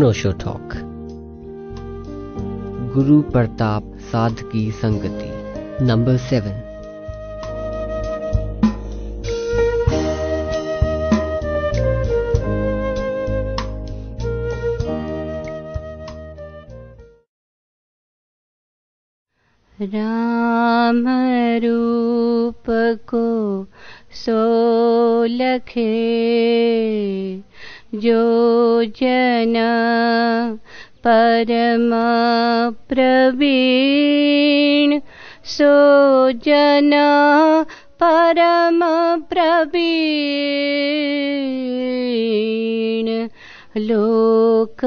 अनोशो talk गुरु प्रताप साध की संगति नंबर सेवन राम रूप को सो लखे। जो जन परम प्रवीण सो जन परम प्रवीण। लोक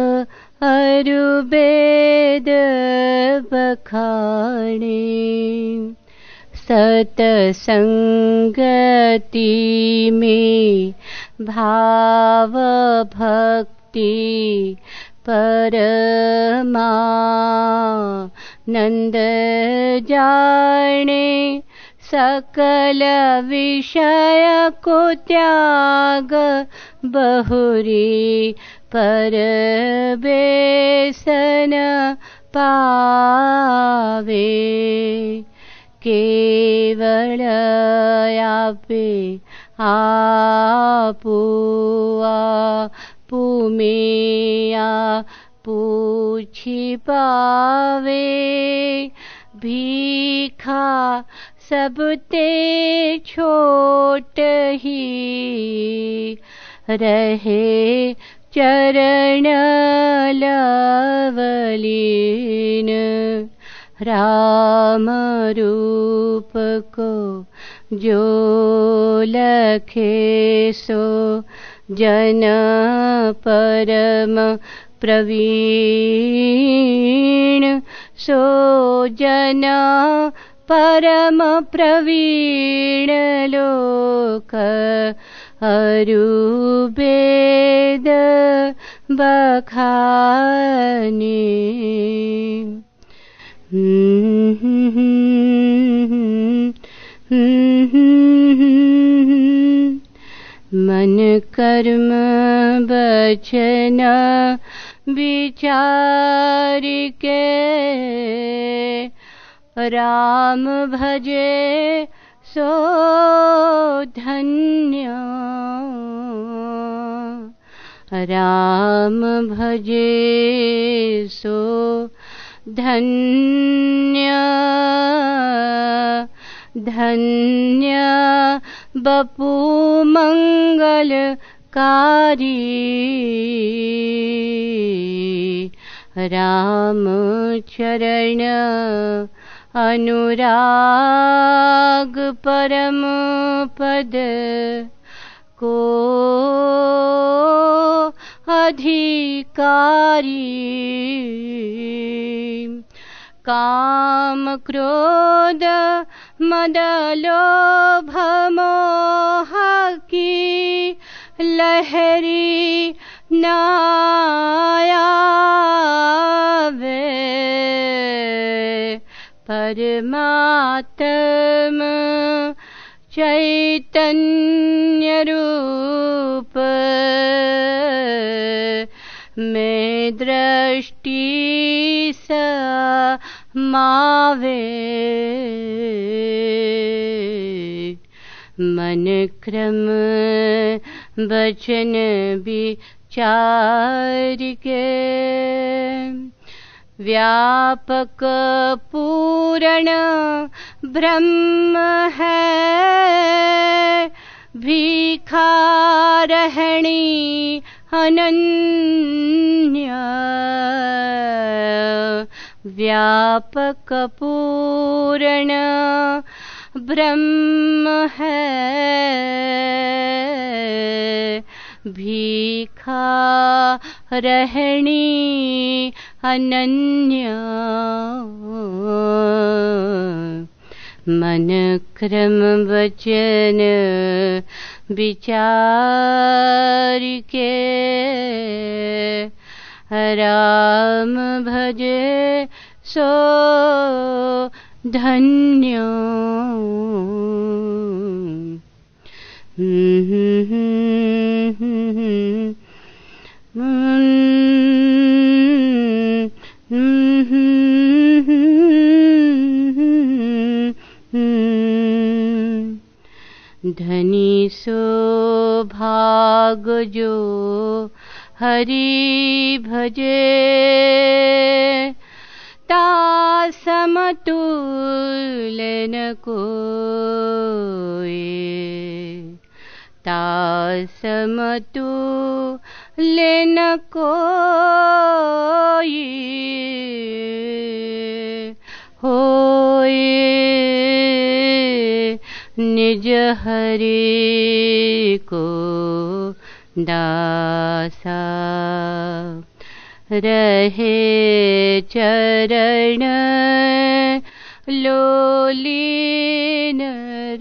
अरुवेद बखाणे सतसंगति में भाव भक्ति नंद जाने सकल विषय को त्याग बहुरी पर बेसन पावे केवल आपे आपुआ पुमेया पूछी पावे, भीखा सब ते छोट ही रहे, चरण लवलीन राम रूप को जो लखे सो परम प्रवीण सो जन परम प्रवीण लोक अरुवेद बखाने मन कर्म बचन विचार के राम भजे सो धन्य। राम भजे सो धन्य। धन्य बपू मंगलकारी राम चरण अनुराग परम पद को अधिकारी। काम क्रोध मद लोभ की लहरी नायावे। परमात्म चैतन्य रूप में दृष्टि मावे। मन क्रम वचन विचार व्यापक पूर्ण ब्रह्म है। भिखारहणी अनन्य व्यापक पूर्ण ब्रह्म है। भीखा रहणी अनन्य। मन क्रम वचन विचार के। राम भजे सो धन्यो। धनी सो भाग जो हरि भजे। ता समतुलन को ता समतुलन को होए निज हरि को दासा। रहे चरण लोलीन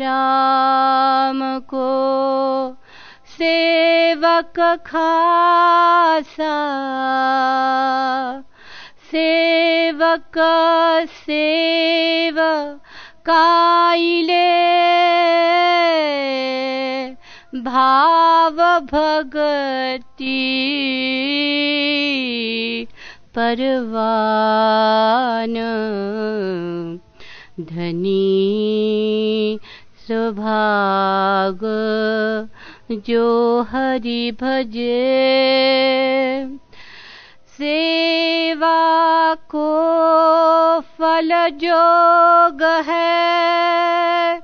राम को सेवक खासा। सेवक सेव काइले। भाव भगति परवान। धनी सुभाग जो हरि भजे। सेवा को फल जोग है।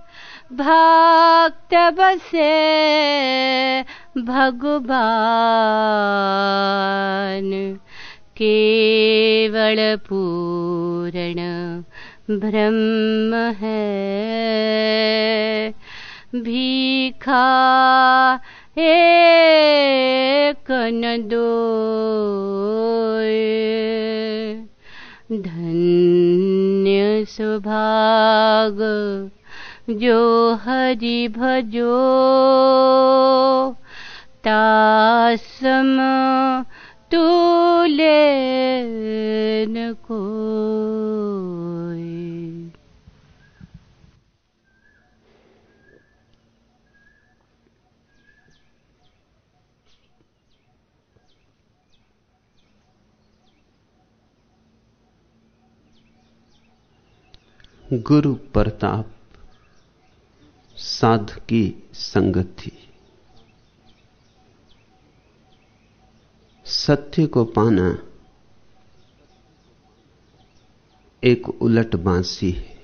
भक्त बसे भगवान। केवल पूर्ण ब्रह्म है। भीखा एक न दो धन्य सुभाग। जो हरि भजो तासम तुले न कोई। गुरु प्रताप साध की संगति सत्य को पाना एक उलट बांसी है,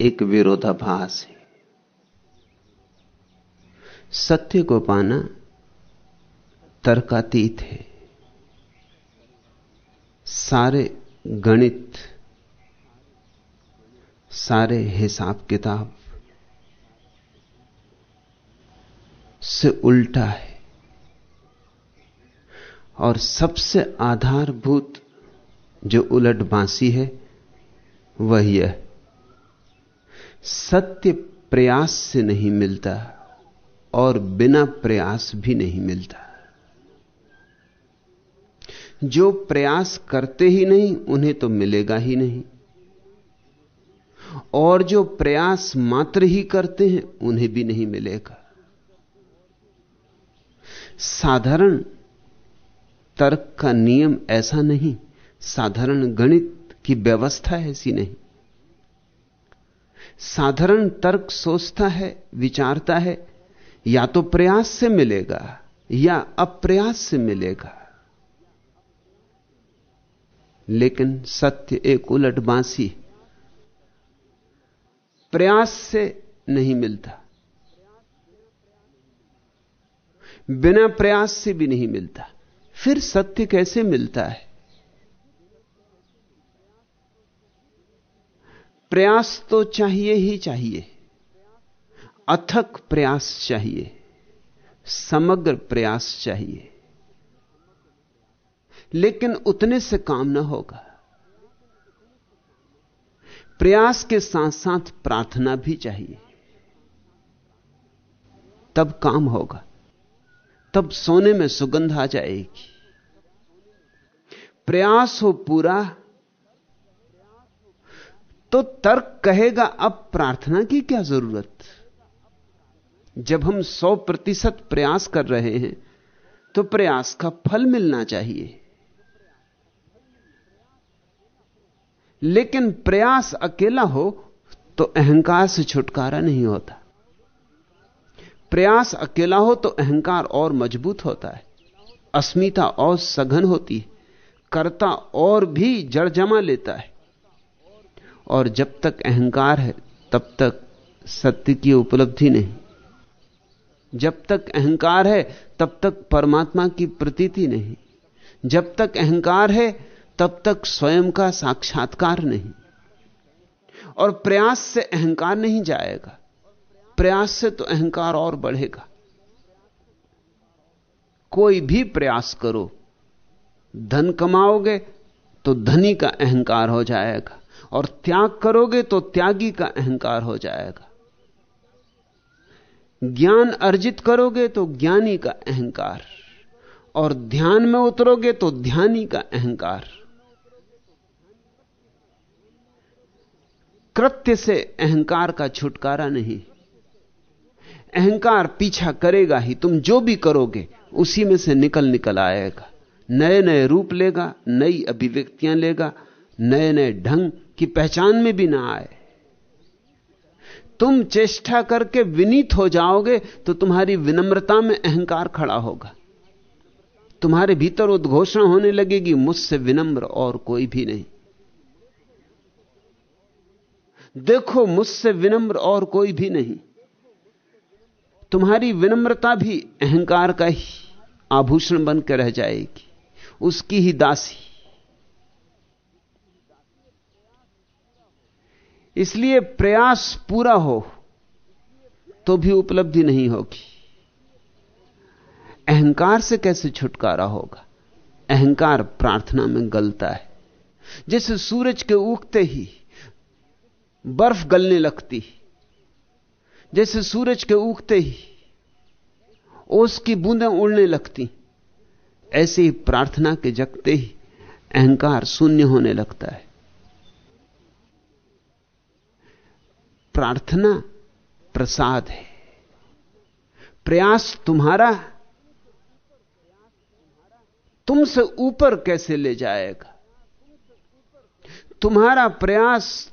एक विरोधाभास है। सत्य को पाना तर्कातीत है। सारे गणित, सारे हिसाब किताब से उल्टा है। और सबसे आधारभूत जो उलट बांसी है, वह यह सत्य प्रयास से नहीं मिलता और बिना प्रयास भी नहीं मिलता। जो प्रयास करते ही नहीं, उन्हें तो मिलेगा ही नहीं। और जो प्रयास मात्र ही करते हैं, उन्हें भी नहीं मिलेगा। साधारण तर्क का नियम ऐसा नहीं। साधारण गणित की व्यवस्था ऐसी नहीं। साधारण तर्क सोचता है, विचारता है, या तो प्रयास से मिलेगा, या अप्रयास से मिलेगा। लेकिन सत्य एक उलट बांसी प्रयास से नहीं मिलता। बिना प्रयास से भी नहीं मिलता। फिर सत्य कैसे मिलता है? प्रयास तो चाहिए ही चाहिए। अथक प्रयास चाहिए। समग्र प्रयास चाहिए। लेकिन उतने से काम ना होगा। प्रयास के साथ साथ प्रार्थना भी चाहिए। तब काम होगा। तब सोने में सुगंध आ जाएगी। प्रयास हो पूरा तो तर्क कहेगा, अब प्रार्थना की क्या ज़रूरत? जब हम सौ प्रतिशत प्रयास कर रहे हैं तो प्रयास का फल मिलना चाहिए। लेकिन प्रयास अकेला हो तो अहंकार से छुटकारा नहीं होता। प्रयास अकेला हो तो अहंकार और मज़बूत होता है। अस्मिता और सघन होती है। कर्ता और भी जड़ जमा लेता है। और जब तक अहंकार है, तब तक सत्य की उपलब्धि नहीं। जब तक अहंकार है, तब तक परमात्मा की प्रतीति नहीं। जब तक अहंकार है, तब तक स्वयं का साक्षात्कार नहीं। और प्रयास से अहंकार नहीं जाएगा। प्रयास से तो अहंकार और बढ़ेगा। कोई भी प्रयास करो, धन कमाओगे तो धनी का अहंकार हो जाएगा और त्याग करोगे तो त्यागी का अहंकार हो जाएगा। ज्ञान अर्जित करोगे तो ज्ञानी का अहंकार और ध्यान में उतरोगे तो ध्यानी का अहंकार। कृत्य से अहंकार का छुटकारा नहीं। अहंकार पीछा करेगा ही, तुम जो भी करोगे, उसी में से निकल निकल आएगा। नए नए रूप लेगा, नई अभिव्यक्तियाँ लेगा, नए नए ढंग की पहचान में भी ना आए। तुम चेष्टा करके विनीत हो जाओगे तो तुम्हारी विनम्रता में अहंकार खड़ा होगा। तुम्हारे भीतर उद्घोषणा होने लगेगी, मुझसे विनम्र और कोई भी नहीं। देखो, मुझसे विनम्र और कोई भी नहीं। तुम्हारी विनम्रता भी अहंकार का ही आभूषण बनकर रह जाएगी। उसकी ही दासी। इसलिए प्रयास पूरा हो तो भी उपलब्धि नहीं होगी। अहंकार से कैसे छुटकारा होगा? अहंकार प्रार्थना में गलता है। जैसे सूरज के उगते ही बर्फ़ गलने लगती जैसे सूरज के उगते ही ओस की बूंदें उड़ने लगती। ऐसे ही प्रार्थना के जगते ही अहंकार शून्य होने लगता है। प्रार्थना प्रसाद है। प्रयास तुम्हारा, तुमसे ऊपर कैसे ले जाएगा? तुम्हारा प्रयास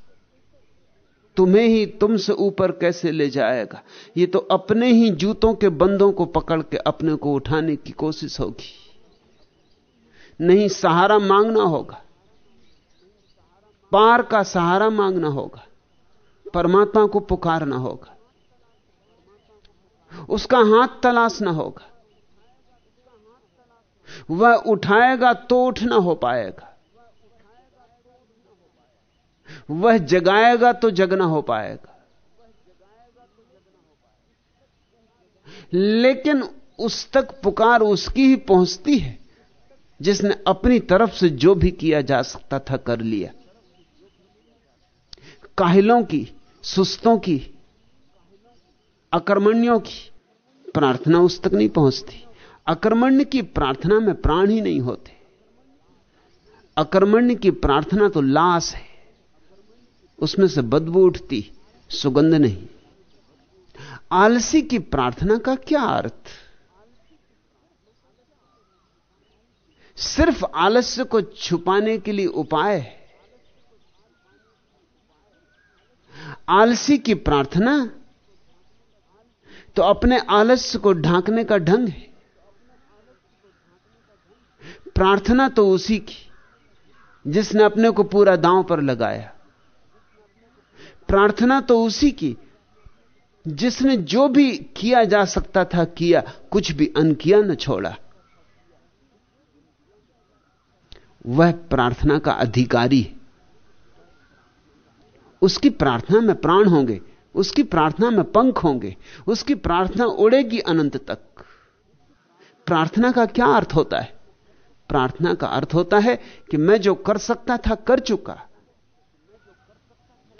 तुम्हें ही तुमसे ऊपर कैसे ले जाएगा? ये तो अपने ही जूतों के बंदों को पकड़ के अपने को उठाने की कोशिश होगी। नहीं, सहारा मांगना होगा। पार का सहारा मांगना होगा। परमात्मा को पुकारना होगा। उसका हाथ तलाशना होगा। वह उठाएगा तो उठना हो पाएगा। वह जगाएगा तो जगना हो पाएगा। लेकिन उस तक पुकार उसकी ही पहुँचती है, जिसने अपनी तरफ़ से जो भी किया जा सकता था कर लिया। काहिलों की, सुस्तों की, अकर्मण्यों की प्रार्थना उस तक नहीं पहुँचती। अकर्मण्य की प्रार्थना में प्राण ही नहीं होते। अकर्मण्य की प्रार्थना तो लाश है। उसमें से बदबू उठती, सुगंध नहीं। आलसी की प्रार्थना का क्या अर्थ? सिर्फ़ आलस्य को छुपाने के लिए उपाय है। आलसी की प्रार्थना तो अपने आलस्य को ढांकने का ढंग है। प्रार्थना तो उसी की, जिसने अपने को पूरा दांव पर लगाया। प्रार्थना तो उसी की, जिसने जो भी किया जा सकता था किया, कुछ भी अन किया न छोड़ा। वह प्रार्थना का अधिकारी उसकी प्रार्थना में प्राण होंगे, उसकी प्रार्थना में पंख होंगे, उसकी प्रार्थना उड़ेगी अनंत तक। प्रार्थना का क्या अर्थ होता है? प्रार्थना का अर्थ होता है कि मैं जो कर सकता था, कर चुका।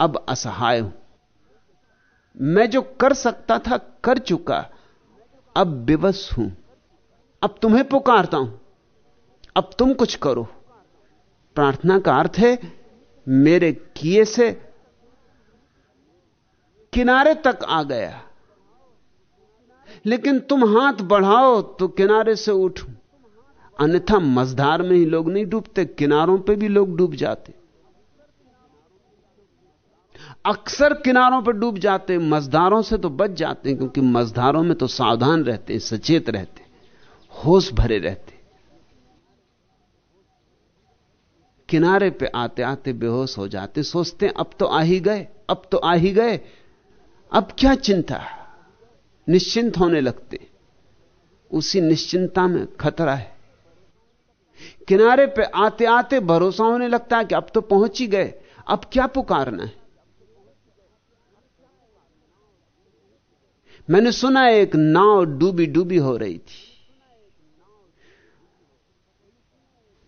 अब असहाय हूँ। मैं जो कर सकता था, कर चुका। अब विवश हूँ। अब तुम्हें पुकारता हूँ। अब तुम कुछ करो। प्रार्थना का अर्थ है, मेरे किए से किनारे तक आ गया। लेकिन तुम हाथ बढ़ाओ तो किनारे से उठूं। अन्यथा मझधार में ही लोग नहीं डूबते, किनारों पे भी लोग डूब जाते। अक्सर किनारों पर डूब जाते हैं मजदारों से तो बच जाते हैं, क्योंकि मजदारों में तो सावधान रहते हैं, सचेत रहते होश भरे रहते किनारे पे आते आते बेहोश हो जाते, सोचते हैं, अब तो आ ही गए, अब तो आ ही गए, अब क्या चिंता? निश्चिंत होने लगते उसी निश्चिंता में खतरा है। किनारे पे आते आते भरोसा होने लगता है कि अब तो पहुँच ही गए, अब क्या पुकारना है? मैंने सुना एक नाव डूबी डूबी हो रही थी।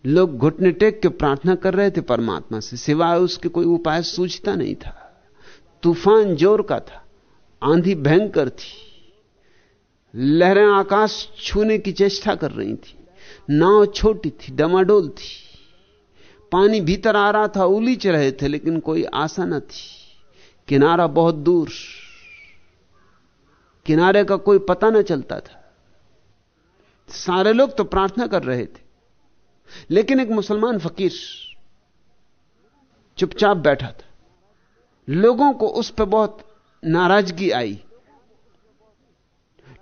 लोग घुटने टेक के प्रार्थना कर रहे थे परमात्मा से, सिवाय उसके कोई उपाय सूझता नहीं था। तूफ़ान ज़ोर का था, आंधी भयंकर थी। लहरें आकाश छूने की चेष्टा कर रही थी। नाव छोटी थी, डमाडोल थी। पानी भीतर आ रहा था, उलीच रहे थे, लेकिन कोई आशा न थी। किनारा बहुत दूर। किनारे का कोई पता न चलता था। सारे लोग तो प्रार्थना कर रहे थे। लेकिन एक मुसलमान फकीर चुपचाप बैठा था। लोगों को उस पर बहुत नाराज़गी आई।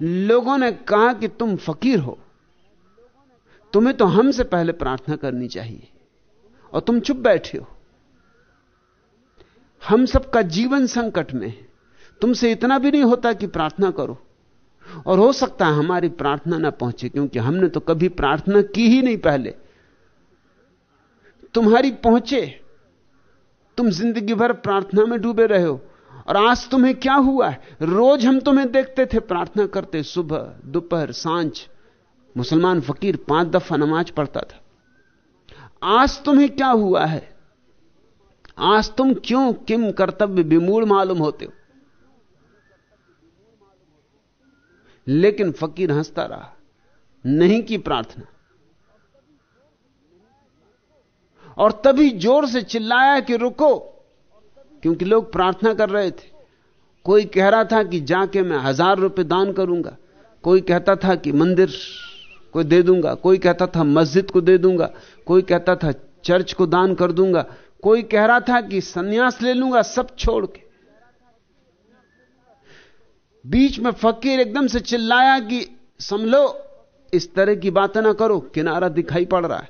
लोगों ने कहा कि तुम फकीर हो। तुम्हें तो हमसे पहले प्रार्थना करनी चाहिए। और तुम चुप बैठे हो। हम सबका जीवन संकट में है। तुमसे इतना भी नहीं होता कि प्रार्थना करो। और हो सकता है हमारी प्रार्थना ना पहुँचे, क्योंकि हमने तो कभी प्रार्थना की ही नहीं पहले। तुम्हारी पहुँचे। तुम ज़िंदगी भर प्रार्थना में डूबे रहे हो। और आज तुम्हें क्या हुआ है? रोज हम तुम्हें देखते थे प्रार्थना करते सुबह, दोपहर, साँझ। मुसलमान फकीर पाँच दफ़ा नमाज़ पढ़ता था। आज तुम्हें क्या हुआ है? आज तुम क्यों, किम कर्तव्य विमूढ़ मालूम होते हो? लेकिन फकीर हंसता रहा। नहीं की प्रार्थना। और तभी ज़ोर से चिल्लाया कि रुको, क्योंकि लोग प्रार्थना कर रहे थे। कोई कह रहा था कि जाके मैं हज़ार रुपए दान करूँगा। कोई कहता था कि मंदिर को दे दूँगा। कोई कहता था मस्जिद को दे दूँगा। कोई कहता था चर्च को दान कर दूँगा। कोई कह रहा था कि सन्यास ले लूँगा सब छोड़ के। बीच में फकीर एकदम से चिल्लाया कि समलो इस तरह की बातें ना करो, किनारा दिखाई पड़ रहा है।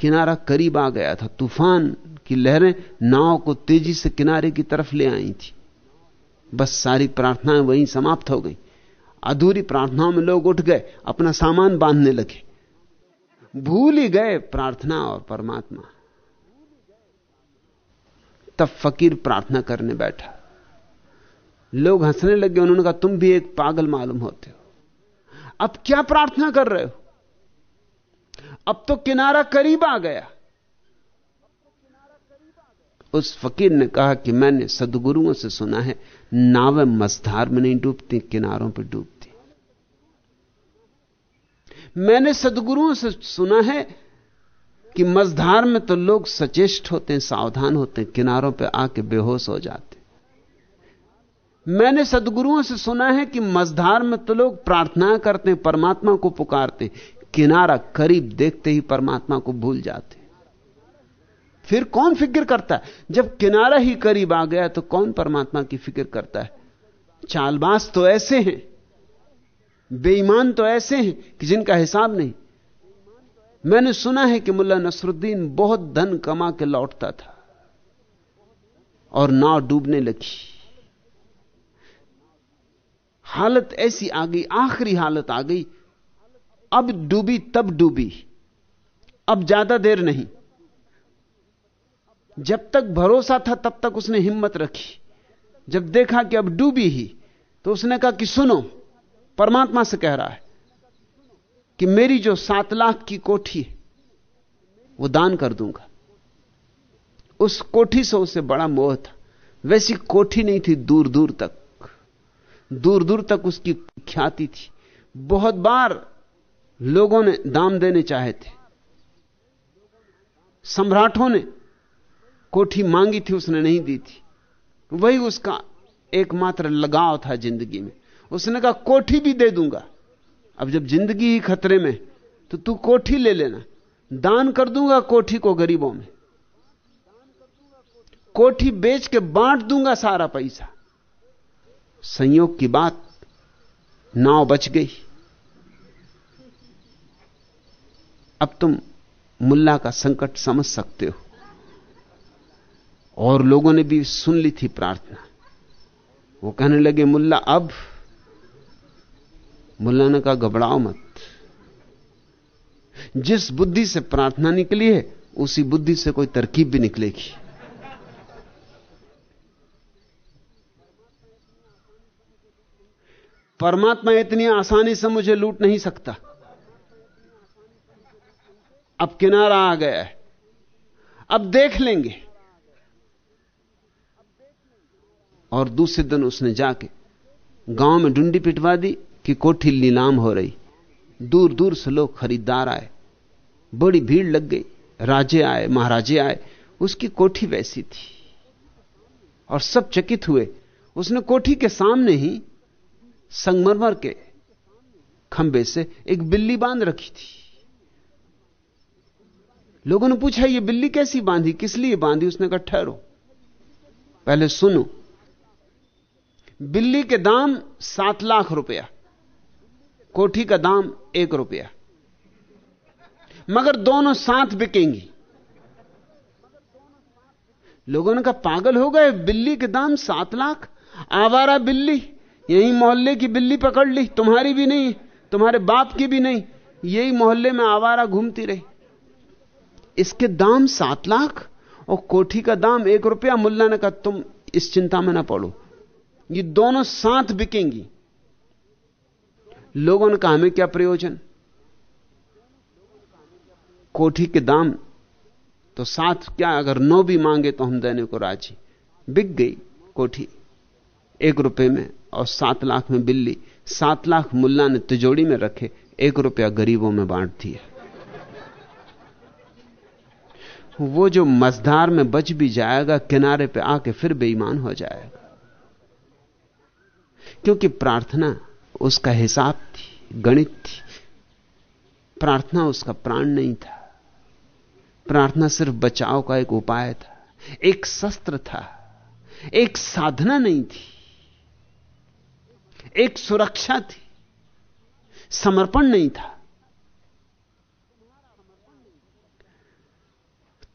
किनारा करीब आ गया था। तूफ़ान की लहरें नाव को तेज़ी से किनारे की तरफ़ ले आई थी। बस सारी प्रार्थनाएँ वहीं समाप्त हो गई। अधूरी प्रार्थनाओं में लोग उठ गए, अपना सामान बांधने लगे। भूल ही गए प्रार्थना और परमात्मा। तब फकीर प्रार्थना करने बैठा। लोग हंसने लगे उन्होंने कहा, तुम भी एक पागल मालूम होते हो। अब क्या प्रार्थना कर रहे हो? अब तो किनारा करीब आ गया। उस फकीर ने कहा कि मैंने सदगुरुओं से सुना है, नावें मझधार में नहीं डूबती, किनारों पर डूबती। मैंने सदगुरुओं से सुना है कि मझधार में तो लोग सचेष्ट होते हैं, सावधान होते हैं, किनारों पर आके बेहोश हो जाते मैंने सदगुरुओं से सुना है कि मझधार में तो लोग प्रार्थना करते हैं परमात्मा को पुकारते, किनारा करीब देखते ही परमात्मा को भूल जाते। फिर कौन फ़िक्र करता है? जब किनारा ही करीब आ गया तो कौन परमात्मा की फ़िक्र करता है? चालबाज तो ऐसे हैं, बेईमान तो ऐसे हैं कि जिनका हिसाब नहीं। मैंने सुना है कि मुल्ला नसरुद्दीन बहुत धन कमा के लौटता था और नाव डूबने लगी। हालत ऐसी आ गई, आखिरी हालत आ गई। अब डूबी, तब डूबी। अब ज़्यादा देर नहीं। जब तक भरोसा था, तब तक उसने हिम्मत रखी। जब देखा कि अब डूबी ही तो उसने कहा कि सुनो, परमात्मा से कह रहा है कि मेरी जो सात लाख की कोठी है, वो दान कर दूँगा। उस कोठी से उसे बड़ा मोह था। वैसी कोठी नहीं थी दूर दूर तक। दूर दूर तक उसकी ख्याति थी। बहुत बार लोगों ने दाम देने चाहे थे। सम्राटों ने कोठी मांगी थी, उसने नहीं दी थी। वही उसका एकमात्र लगाव था ज़िंदगी में। उसने कहा, कोठी भी दे दूँगा। अब जब ज़िंदगी ही खतरे में तो तू कोठी ले लेना। दान कर दूँगा कोठी को गरीबों में। कोठी बेच के बांट दूँगा सारा पैसा। संयोग की बात, नाव बच गई। अब तुम मुल्ला का संकट समझ सकते हो। और लोगों ने भी सुन ली थी प्रार्थना। वो कहने लगे, मुल्ला, अब मुल्ला ने कहा, घबराओ मत। जिस बुद्धि से प्रार्थना निकली है, उसी बुद्धि से कोई तरकीब भी निकलेगी। परमात्मा इतनी आसानी से मुझे लूट नहीं सकता। अब किनारा आ गया है। अब देख लेंगे। और दूसरे दिन उसने जाके गाँव में डुंडी पिटवा दी कि कोठी नीलाम हो रही। दूर दूर से लोग खरीदार आए। बड़ी भीड़ लग गई। राजे आए, महाराजे आए। उसकी कोठी वैसी थी। और सब चकित हुए। उसने कोठी के सामने ही संगमरमर के खंबे से एक बिल्ली बाँध रखी थी। लोगों ने पूछा, ये बिल्ली कैसी बांधी? किस लिए बांधी? उसने कहा, ठहरो। पहले सुनो। बिल्ली के दाम सात लाख रुपया, कोठी का दाम एक रुपया। मगर दोनों साथ बिकेंगी। लोगों ने कहा, पागल हो गए, बिल्ली के दाम सात लाख? आवारा बिल्ली यही मोहल्ले की बिल्ली पकड़ ली, तुम्हारी भी नहीं, तुम्हारे बाप की भी नहीं, यही मोहल्ले में आवारा घूमती रही। इसके दाम सात लाख और कोठी का दाम एक रुपया, मुल्ला ने कहा, तुम इस चिंता में ना पड़ो। ये दोनों साथ बिकेंगी। लोगों ने कहा, हमें क्या प्रयोजन? कोठी के दाम तो साथ क्या अगर नौ भी मांगे तो हम देने को राज़ी। बिक गई कोठी, एक रुपए में। और सात लाख में बिल्ली, सात लाख मुल्ला ने तिजोड़ी में रखे, एक रुपया गरीबों में बांट दिया। वो जो मजदार में बच भी जाएगा, किनारे पे आके फिर बेईमान हो जाएगा। क्योंकि प्रार्थना उसका हिसाब थी, गणित थी। प्रार्थना उसका प्राण नहीं था। प्रार्थना सिर्फ़ बचाव का एक उपाय था। एक शस्त्र था। एक साधना नहीं थी। एक सुरक्षा थी। समर्पण नहीं था।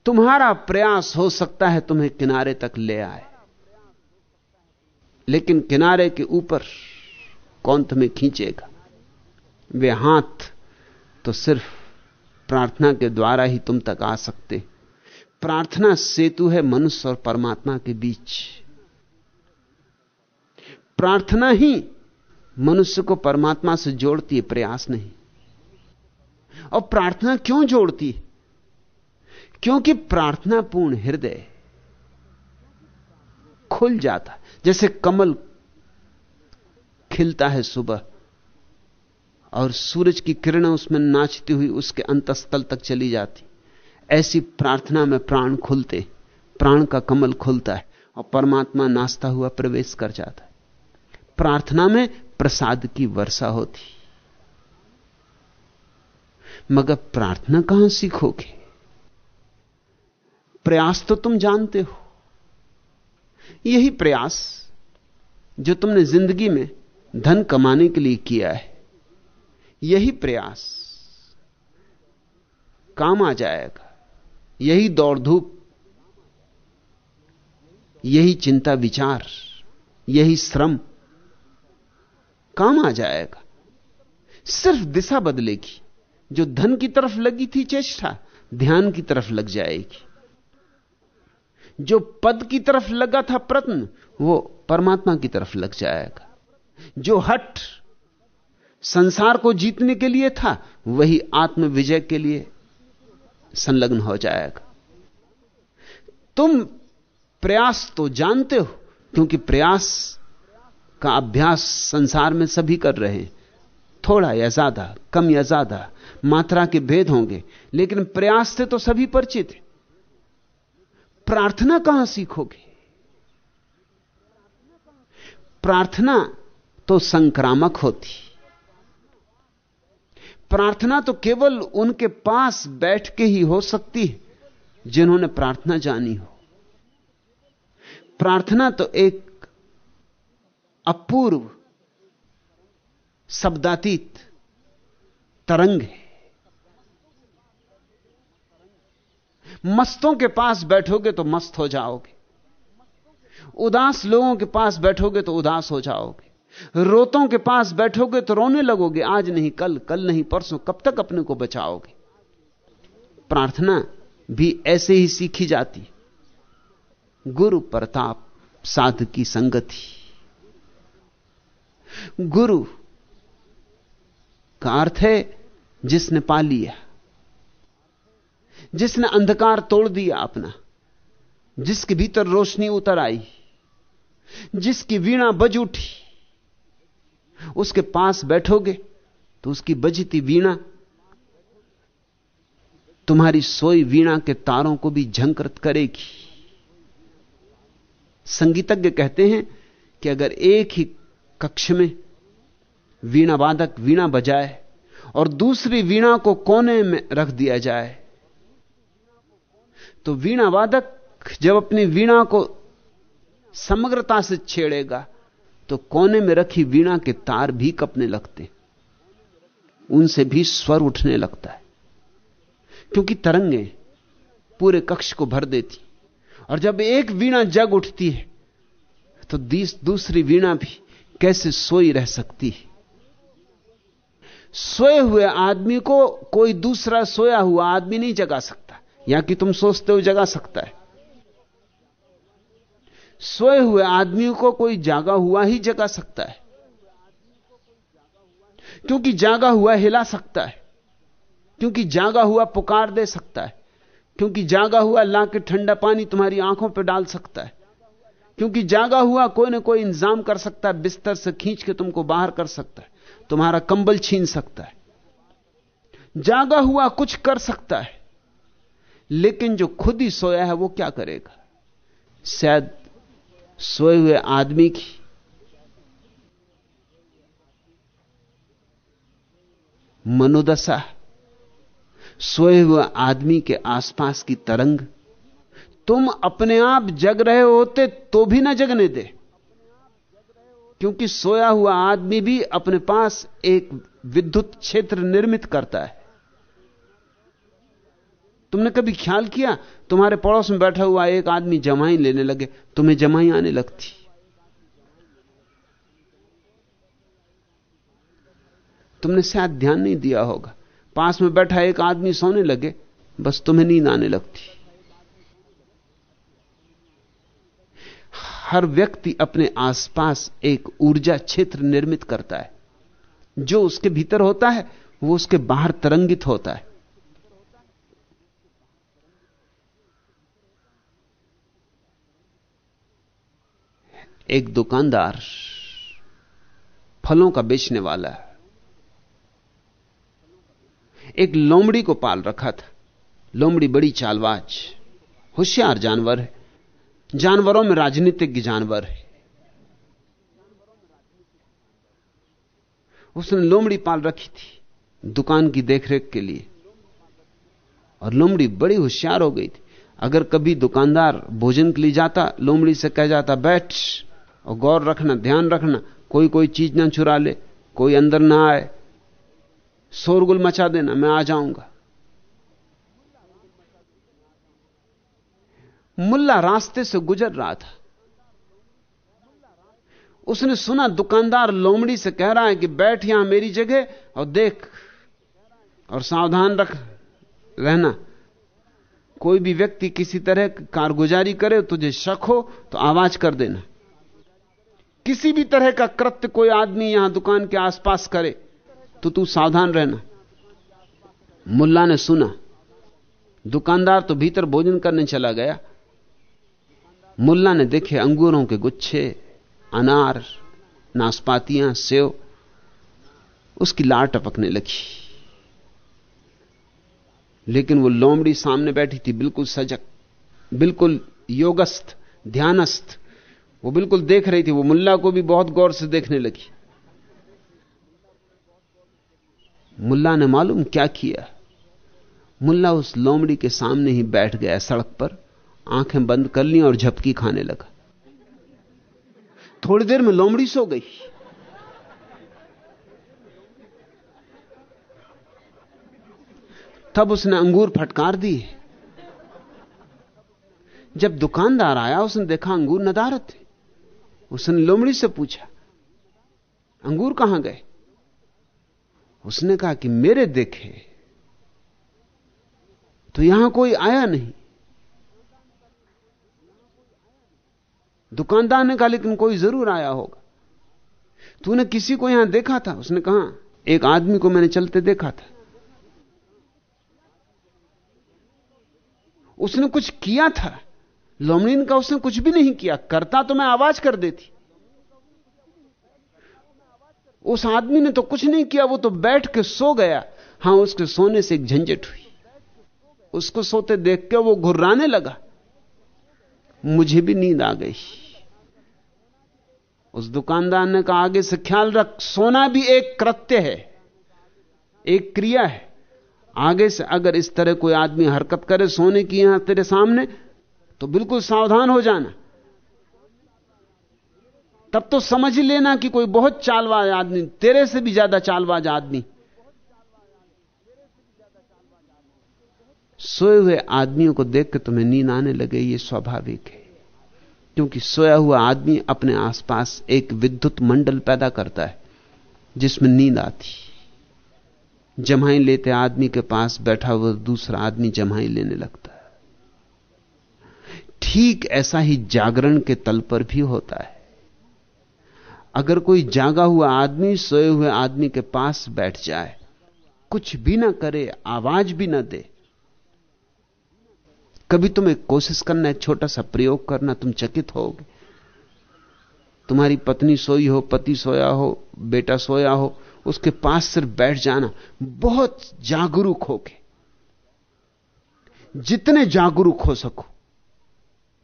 तुम्हारा प्रयास हो सकता है तुम्हें किनारे तक ले आए। लेकिन किनारे के ऊपर कौन तुम्हें खींचेगा? वे हाथ तो सिर्फ़ प्रार्थना के द्वारा ही तुम तक आ सकते। प्रार्थना सेतु है मनुष्य और परमात्मा के बीच। प्रार्थना ही मनुष्य को परमात्मा से जोड़ती है, प्रयास नहीं। और प्रार्थना क्यों जोड़ती है? क्योंकि प्रार्थना पूर्ण हृदय खुल जाता जैसे कमल खिलता है सुबह, और सूरज की किरणें उसमें नाचती हुई उसके अंतस्थल तक चली जाती। ऐसी प्रार्थना में प्राण खुलते, प्राण का कमल खुलता है, और परमात्मा नाचता हुआ प्रवेश कर जाता है। प्रार्थना में प्रसाद की वर्षा होती। मगर प्रार्थना कहाँ सीखोगे? प्रयास तो तुम जानते हो। यही प्रयास जो तुमने ज़िंदगी में धन कमाने के लिए किया है, यही प्रयास काम आ जाएगा। यही दौड़ धूप यही चिंता विचार, यही श्रम काम आ जाएगा। सिर्फ़ दिशा बदलेगी। जो धन की तरफ़ लगी थी चेष्टा, ध्यान की तरफ़ लग जाएगी। जो पद की तरफ़ लगा था प्रत्न, वो परमात्मा की तरफ़ लग जाएगा। जो हट संसार को जीतने के लिए था, वही आत्म विजय के लिए संलग्न हो जाएगा। तुम प्रयास तो जानते हो, क्योंकि प्रयास का अभ्यास संसार में सभी कर रहे हैं। थोड़ा या ज़्यादा, कम या ज़्यादा, मात्रा के भेद होंगे, लेकिन प्रयास से तो सभी परिचित हैं। प्रार्थना कहाँ सीखोगे? प्रार्थना तो संक्रामक होती। प्रार्थना तो केवल उनके पास बैठ के ही हो सकती है, जिन्होंने प्रार्थना जानी हो। प्रार्थना तो एक अपूर्व, शब्दातीत तरंग है। मस्तों के पास बैठोगे तो मस्त हो जाओगे। उदास लोगों के पास बैठोगे तो उदास हो जाओगे। रोतों के पास बैठोगे तो रोने लगोगे, आज नहीं, कल कल नहीं, परसों, कब तक अपने को बचाओगे। प्रार्थना भी ऐसे ही सीखी जाती। गुरु प्रताप साध की संगति। गुरु का अर्थ है जिसने पा लिया, जिसने अंधकार तोड़ दिया अपना, जिसके भीतर रोशनी उतर आई, जिसकी वीणा बज उठी। उसके पास बैठोगे तो उसकी बजती वीणा, तुम्हारी सोई वीणा के तारों को भी झंकृत करेगी। संगीतज्ञ कहते हैं कि अगर एक ही कक्ष में वीणा वादक वीणा बजाए और दूसरी वीणा को कोने में रख दिया जाए। तो वीणा वादक जब अपनी वीणा को समग्रता से छेड़ेगा तो कोने में रखी वीणा के तार भी कपने लगते उनसे भी स्वर उठने लगता है। क्योंकि तरंगे पूरे कक्ष को भर देती और जब एक वीणा जग उठती है तो दूसरी वीणा भी कैसे सोई रह सकती है? सोए हुए आदमी को कोई दूसरा सोया हुआ आदमी नहीं जगा सकता। या कि तुम सोचते हो जगा सकता है। सोए हुए आदमी को कोई जागा हुआ ही जगा सकता है। क्योंकि जागा हुआ हिला सकता है। क्योंकि जागा हुआ पुकार दे सकता है। क्योंकि जागा हुआ लाके ठंडा पानी तुम्हारी आँखों पर डाल सकता है। क्योंकि जागा हुआ कोई ना कोई इंतज़ाम कर सकता है, बिस्तर से खींच के तुमको बाहर कर सकता है। तुम्हारा कंबल छीन सकता है। जागा हुआ कुछ कर सकता है, लेकिन जो खुद ही सोया है वो क्या करेगा? शायद सोए हुए आदमी की मनोदशा, सोए हुए आदमी के आसपास की तरंग तुम अपने आप जग रहे होते तो भी ना जगने दे। क्योंकि सोया हुआ आदमी भी अपने पास एक विद्युत क्षेत्र निर्मित करता है। तुमने कभी ख्याल किया? तुम्हारे पड़ोस में बैठा हुआ एक आदमी जमाई लेने लगे, तुम्हें जमाई आने लगती। तुमने शायद ध्यान नहीं दिया होगा। पास में बैठा एक आदमी सोने लगे, बस तुम्हें नींद आने लगती। हर व्यक्ति अपने आसपास एक ऊर्जा क्षेत्र निर्मित करता है। जो उसके भीतर होता है, वो उसके बाहर तरंगित होता है। एक दुकानदार फलों का बेचने वाला है। एक लोमड़ी को पाल रखा था। लोमड़ी बड़ी चालबाज, होशियार जानवर है। जानवरों में राजनीतिक जानवर है। उसने लोमड़ी पाल रखी थी दुकान की देखरेख के लिए। और लोमड़ी बड़ी होशियार हो गई थी। अगर कभी दुकानदार भोजन के लिए जाता, लोमड़ी से कह जाता, बैठ और गौर रखना, ध्यान रखना कोई कोई चीज़ ना चुरा ले, कोई अंदर ना आए, शोरगुल मचा देना, मैं आ जाऊँगा। मुल्ला रास्ते से गुजर रहा था। उसने सुना दुकानदार लोमड़ी से कह रहा है कि बैठ यहाँ मेरी जगह और देख और सावधान रख, रहना। कोई भी व्यक्ति किसी तरह कारगुजारी करे, तुझे शक हो तो आवाज़ कर देना। किसी भी तरह का कृत्य कोई आदमी यहाँ दुकान के आसपास करे तो तू सावधान रहना। मुल्ला ने सुना। दुकानदार तो भीतर भोजन करने चला गया। मुल्ला ने देखे अंगूरों के गुच्छे, अनार, नाशपातियाँ, सेव। उसकी लार टपकने लगी। लेकिन वो लोमड़ी सामने बैठी थी, बिल्कुल सजग, बिल्कुल योगस्थ, ध्यानस्थ। वो बिल्कुल देख रही थी, वो मुल्ला को भी बहुत गौर से देखने लगी। मुल्ला ने मालूम क्या किया? मुल्ला उस लोमड़ी के सामने ही बैठ गया सड़क पर। आँखें बंद कर ली और झपकी खाने लगा। थोड़ी देर में लोमड़ी सो गई। तब उसने अंगूर फटकार दिए। जब दुकानदार आया, उसने देखा अंगूर नदारत थे उसने लोमड़ी से पूछा, अंगूर कहाँ गए? उसने कहा कि, मेरे देखे तो यहाँ कोई आया नहीं। दुकानदार ने कहा, लेकिन कोई ज़रूर आया होगा। तूने किसी को यहाँ देखा था? उसने कहा, एक आदमी को मैंने चलते देखा था। उसने कुछ किया था? लोमड़ीन का उसने कुछ भी नहीं किया। करता तो मैं आवाज़ कर देती। उस आदमी ने तो कुछ नहीं किया, वो तो बैठ के सो गया। हाँ, उसके सोने से एक झंझट हुई। उसको सोते देख के वो घुर्राने लगा। मुझे भी नींद आ गई। उस दुकानदार ने कहा, आगे से ख्याल रख, सोना भी एक कृत्य है, एक क्रिया है। आगे से अगर इस तरह कोई आदमी हरकत करे सोने की यहाँ तेरे सामने तो बिल्कुल सावधान हो जाना। तब तो समझ लेना कि कोई बहुत चालबाज आदमी, तेरे से भी ज़्यादा चालबाज आदमी। सोए हुए आदमियों को देख के तुम्हें नींद आने लगे, ये स्वाभाविक है। क्योंकि सोया हुआ आदमी अपने आसपास एक विद्युत मंडल पैदा करता है, जिसमें नींद आती। जमाई लेते आदमी के पास बैठा हुआ दूसरा आदमी जमाई लेने लगता है। ठीक ऐसा ही जागरण के तल पर भी होता है। अगर कोई जागा हुआ आदमी सोए हुए आदमी के पास बैठ जाए, कुछ भी ना करे, आवाज़ भी ना दे कभी तुम्हें कोशिश करना एक छोटा सा प्रयोग करना, तुम चकित होगे। तुम्हारी पत्नी सोई हो, पति सोया हो, बेटा सोया हो, उसके पास सिर्फ़ बैठ जाना, बहुत जागरूक होके। जितने जागरूक हो सको,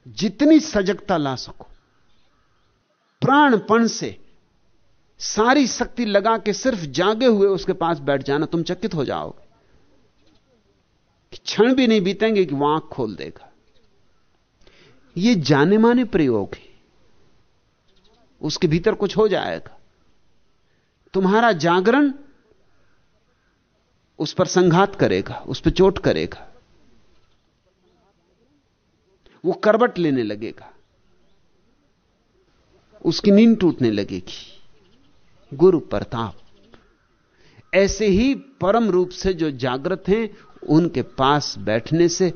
जितनी सजगता ला सको, प्राणपण से सारी शक्ति लगा के सिर्फ़ जागे हुए उसके पास बैठ जाना, तुम चकित हो जाओगे। क्षण भी नहीं बीतेंगे कि वह खोल देगा। ये जाने माने प्रयोग है। उसके भीतर कुछ हो जाएगा। तुम्हारा जागरण उस पर संघात करेगा, उस पर चोट करेगा। वो करवट लेने लगेगा। उसकी नींद टूटने लगेगी। गुरु प्रताप, ऐसे ही परम रूप से जो जागृत हैं उनके पास बैठने से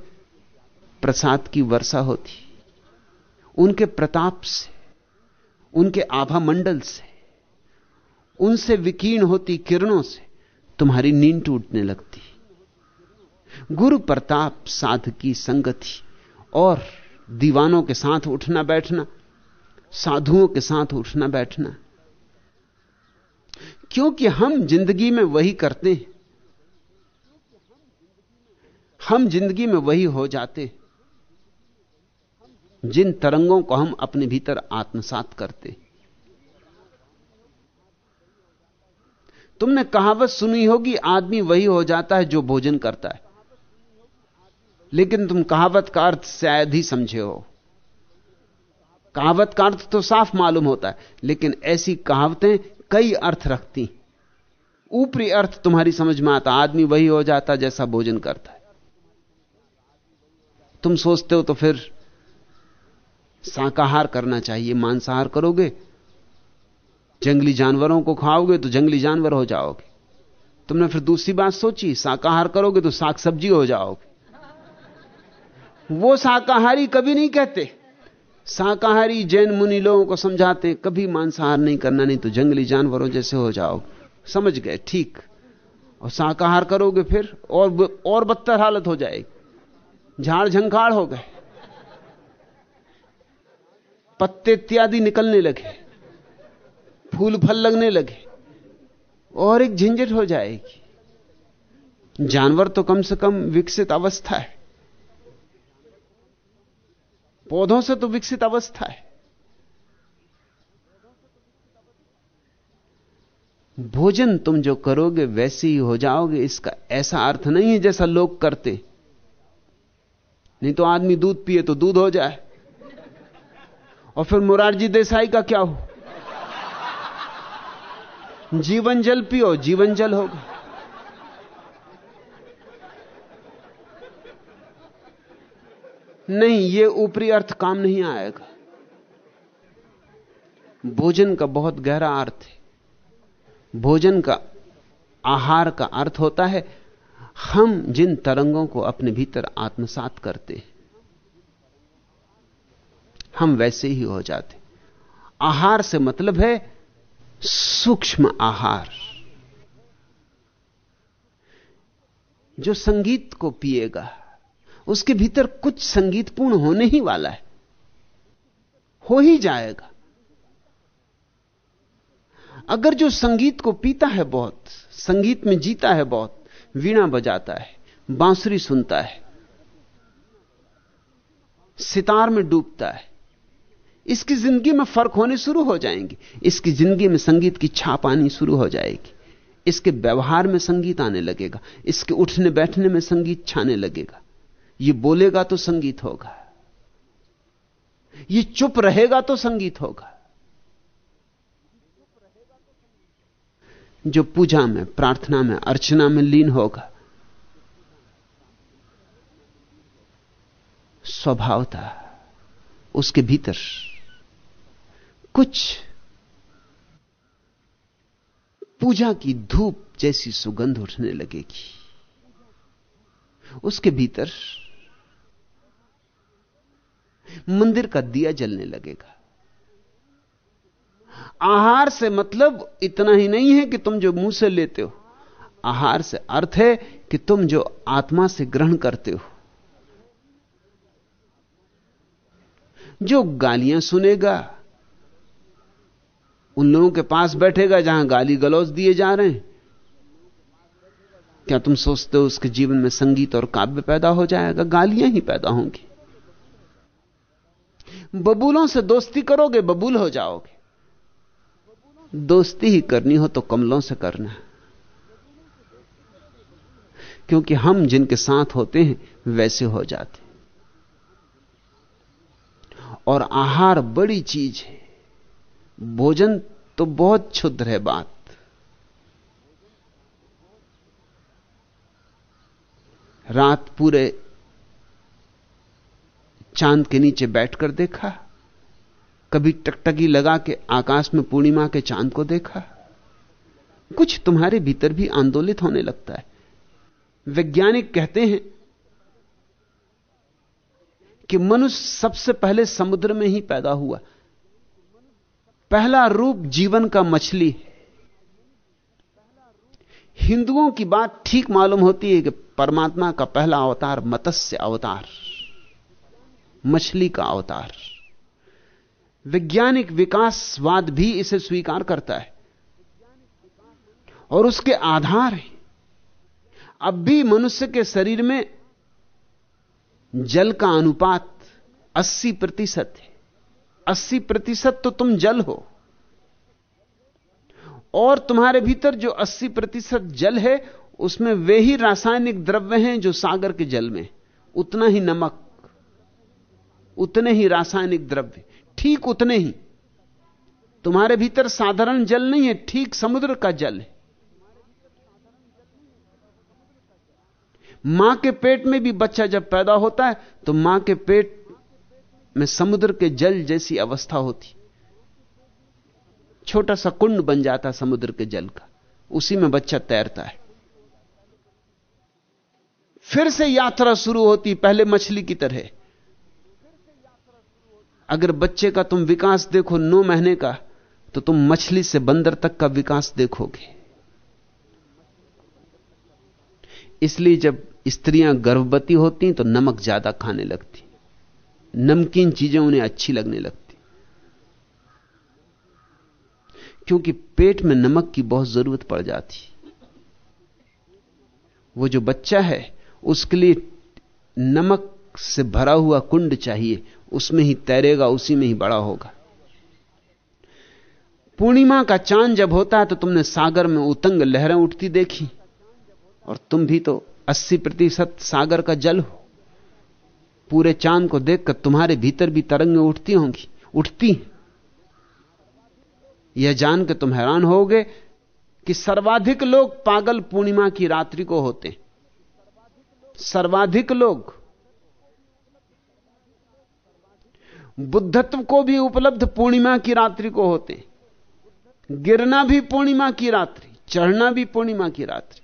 प्रसाद की वर्षा होती, उनके प्रताप से, उनके आभा मंडल से, उनसे विकीर्ण होती किरणों से तुम्हारी नींद टूटने लगती। गुरु प्रताप साध की संगति और दीवानों के साथ उठना बैठना, साधुओं के साथ उठना बैठना, क्योंकि हम ज़िंदगी में वही करते हैं। हम ज़िंदगी में वही हो जाते जिन तरंगों को हम अपने भीतर आत्मसात करते। तुमने कहावत सुनी होगी, आदमी वही हो जाता है जो भोजन करता है। लेकिन तुम कहावत का अर्थ शायद ही समझे हो। कहावत का अर्थ तो साफ़ मालूम होता है, लेकिन ऐसी कहावतें कई अर्थ रखती। ऊपरी अर्थ तुम्हारी समझ में आता, आदमी वही हो जाता जैसा भोजन करता है। तुम सोचते हो तो फिर शाकाहार करना चाहिए। मांसाहार करोगे, जंगली जानवरों को खाओगे तो जंगली जानवर हो जाओगे। तुमने फिर दूसरी बात सोची, शाकाहार करोगे तो साग सब्ज़ी हो जाओगे। वो शाकाहारी कभी नहीं कहते। शाकाहारी जैन मुनि लोगों को समझाते, कभी मांसाहार नहीं करना, नहीं तो जंगली जानवरों जैसे हो जाओगे समझ गए, ठीक। और शाकाहार करोगे फिर, और और बदतर हालत हो जाएगी। झाड़ झंखाड़ हो गए। पत्ते इत्यादि निकलने लगे। फूल फल लगने लगे। और एक झंझट हो जाएगी। जानवर तो कम से कम विकसित अवस्था है। पौधों से तो विकसित अवस्था है। भोजन तुम जो करोगे, वैसे ही हो जाओगे। इसका ऐसा अर्थ नहीं है जैसा लोग करते। नहीं तो आदमी दूध पिए तो दूध हो जाए। और फिर मुरारजी देसाई का क्या हो? जीवन जल पियो, जीवन जल होगा नहीं, ये ऊपरी अर्थ काम नहीं आएगा। भोजन का बहुत गहरा अर्थ है। भोजन का आहार का अर्थ होता है हम जिन तरंगों को अपने भीतर आत्मसात करते हैं, हम वैसे ही हो जाते। आहार से मतलब है सूक्ष्म आहार। जो संगीत को पिएगा, उसके भीतर कुछ संगीतपूर्ण होने ही वाला है। हो ही जाएगा। अगर जो संगीत को पीता है बहुत, संगीत में जीता है बहुत वीणा बजाता है, बांसुरी सुनता है, सितार में डूबता है। इसकी ज़िंदगी में फ़र्क होने शुरू हो जाएँगे। इसकी ज़िंदगी में संगीत की छाप आनी शुरू हो जाएगी। इसके व्यवहार में संगीत आने लगेगा। इसके उठने बैठने में संगीत छाने लगेगा। ये बोलेगा तो संगीत होगा। ये चुप रहेगा तो संगीत होगा। जो पूजा में, प्रार्थना में, अर्चना में लीन होगा। स्वभावता उसके भीतर कुछ पूजा की धूप जैसी सुगंध उठने लगेगी। उसके भीतर मंदिर का दिया जलने लगेगा। आहार से मतलब इतना ही नहीं है कि तुम जो मुँह से लेते हो। आहार से अर्थ है कि तुम जो आत्मा से ग्रहण करते हो। जो गालियाँ सुनेगा, उन लोगों के पास बैठेगा जहाँ गाली गलौज दिए जा रहे हैं। क्या तुम सोचते हो उसके जीवन में संगीत और काव्य पैदा हो जाएगा? गालियाँ ही पैदा होंगी। बबूलों से दोस्ती करोगे, बबूल हो जाओगे। दोस्ती ही करनी हो तो कमलों से करना क्योंकि हम जिनके साथ होते हैं, वैसे हो जाते और आहार बड़ी चीज़ है। भोजन तो बहुत क्षुद्र है बात। रात पूरे चाँद के नीचे बैठकर देखा? कभी टकटकी लगा के आकाश में पूर्णिमा के चाँद को देखा? कुछ तुम्हारे भीतर भी आंदोलित होने लगता है। वैज्ञानिक कहते हैं कि मनुष्य सबसे पहले समुद्र में ही पैदा हुआ। पहला रूप जीवन का मछली हिंदुओं की बात ठीक मालूम होती है कि परमात्मा का पहला अवतार मत्स्य अवतार, मछली का अवतार। वैज्ञानिक विकासवाद भी इसे स्वीकार करता है। और उसके आधार है। अब भी मनुष्य के शरीर में जल का अनुपात 80 प्रतिशत है। 80 प्रतिशत तो तुम जल हो। और तुम्हारे भीतर जो 80 प्रतिशत जल है, उसमें वे ही रासायनिक द्रव्य हैं जो सागर के जल में उतना ही नमक, उतने ही रासायनिक द्रव्य। ठीक उतने ही। तुम्हारे भीतर साधारण जल नहीं है, ठीक समुद्र का जल है। माँ के पेट में भी बच्चा जब पैदा होता है तो माँ के पेट में समुद्र के जल जैसी अवस्था होती। छोटा सा कुंड बन जाता समुद्र के जल का, उसी में बच्चा तैरता है। फिर से यात्रा शुरू होती, पहले मछली की तरह। अगर बच्चे का तुम विकास देखो नौ महीने का तो तुम मछली से बंदर तक का विकास देखोगे। इसलिए जब स्त्रियाँ गर्भवती होती तो नमक ज़्यादा खाने लगती। नमकीन चीज़ें उन्हें अच्छी लगने लगती। क्योंकि पेट में नमक की बहुत ज़रूरत पड़ जाती। वो जो बच्चा है, उसके लिए नमक से भरा हुआ कुंड चाहिए, उसमें ही तैरेगा, उसी में ही बड़ा होगा। पूर्णिमा का चाँद जब होता है तो तुमने सागर में उतंग लहरें उठती देखी, और तुम भी तो 80 प्रतिशत सागर का जल हो। पूरे चाँद को देखकर तुम्हारे भीतर भी तरंगें उठती होंगी, उठती यह जान के तुम हैरान होगे कि सर्वाधिक लोग पागल पूर्णिमा की रात्रि को होते सर्वाधिक लोग बुद्धत्व को भी उपलब्ध पूर्णिमा की रात्रि को होते गिरना भी पूर्णिमा की रात्रि, चढ़ना भी पूर्णिमा की रात्रि।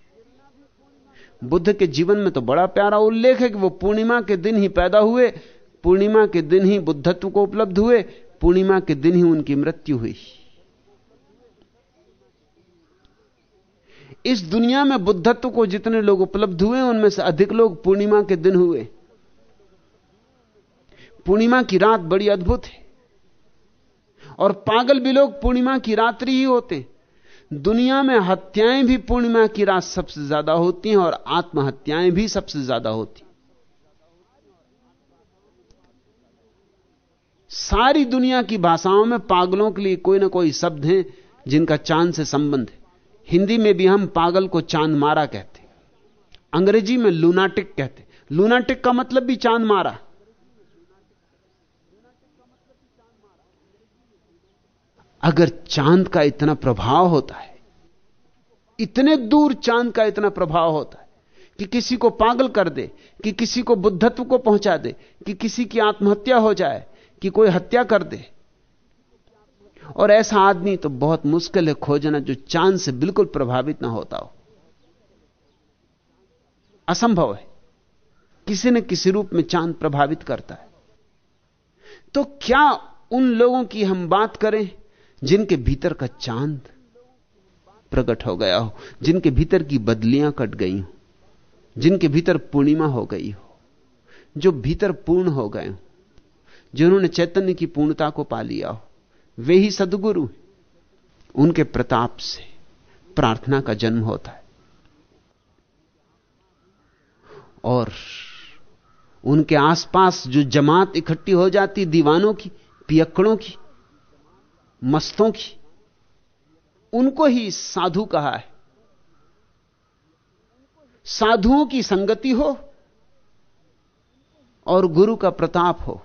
बुद्ध के जीवन में तो बड़ा प्यारा उल्लेख है कि वो पूर्णिमा के दिन ही पैदा हुए, पूर्णिमा के दिन ही बुद्धत्व को उपलब्ध हुए, पूर्णिमा के दिन ही उनकी मृत्यु हुई। इस दुनिया में बुद्धत्व को जितने लोग उपलब्ध हुए उनमें से अधिक लोग पूर्णिमा के दिन हुए। पूर्णिमा की रात बड़ी अद्भुत है। और पागल भी लोग पूर्णिमा की रात्रि ही होते हैं। दुनिया में हत्याएँ भी पूर्णिमा की रात सबसे ज़्यादा होती हैं और आत्महत्याएँ भी सबसे ज़्यादा होती सारी दुनिया की भाषाओं में पागलों के लिए कोई ना कोई शब्द हैं जिनका चाँद से संबंध है। हिंदी में भी हम पागल को चाँद मारा कहते अंग्रेज़ी में लूनाटिक कहते लूनाटिक का मतलब भी चाँद मारा अगर चाँद का इतना प्रभाव होता है, इतने दूर चाँद का इतना प्रभाव होता है, कि किसी को पागल कर दे, कि किसी को बुद्धत्व को पहुँचा दे, कि किसी की आत्महत्या हो जाए, कि कोई हत्या कर दे। और ऐसा आदमी तो बहुत मुश्किल है खोजना जो चाँद से बिल्कुल प्रभावित ना होता हो। असंभव है। किसी न किसी रूप में चाँद प्रभावित करता है। तो क्या उन लोगों की हम बात करें जिनके भीतर का चाँद प्रकट हो गया हो, जिनके भीतर की बदलियाँ कट गई हो, जिनके भीतर पूर्णिमा हो गई हो, जो भीतर पूर्ण हो गए हो, जिन्होंने चैतन्य की पूर्णता को पा लिया हो, वे ही सदगुरु उनके प्रताप से प्रार्थना का जन्म होता है। और उनके आसपास जो जमात इकट्ठी हो जाती, दीवानों की, पियक्कड़ों की मस्तों की। उनको ही साधु कहा है। साधुओं की संगति हो और गुरु का प्रताप हो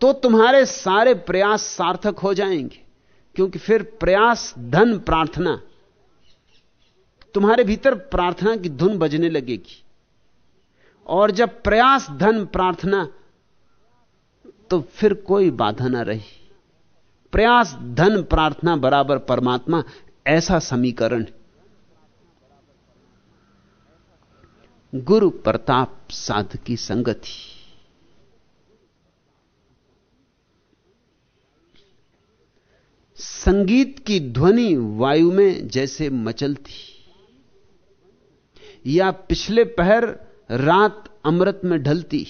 तो तुम्हारे सारे प्रयास सार्थक हो जाएँगे, क्योंकि फिर प्रयास, धन, प्रार्थना, तुम्हारे भीतर प्रार्थना की धुन बजने लगेगी। और जब प्रयास, धन, प्रार्थना तो फिर कोई बाधा ना रही। प्रयास, धन, प्रार्थना बराबर परमात्मा, ऐसा समीकरण। गुरु प्रताप साध की संगति। संगीत की ध्वनि वायु में जैसे मचलती, या पिछले पहर रात अमृत में ढलती।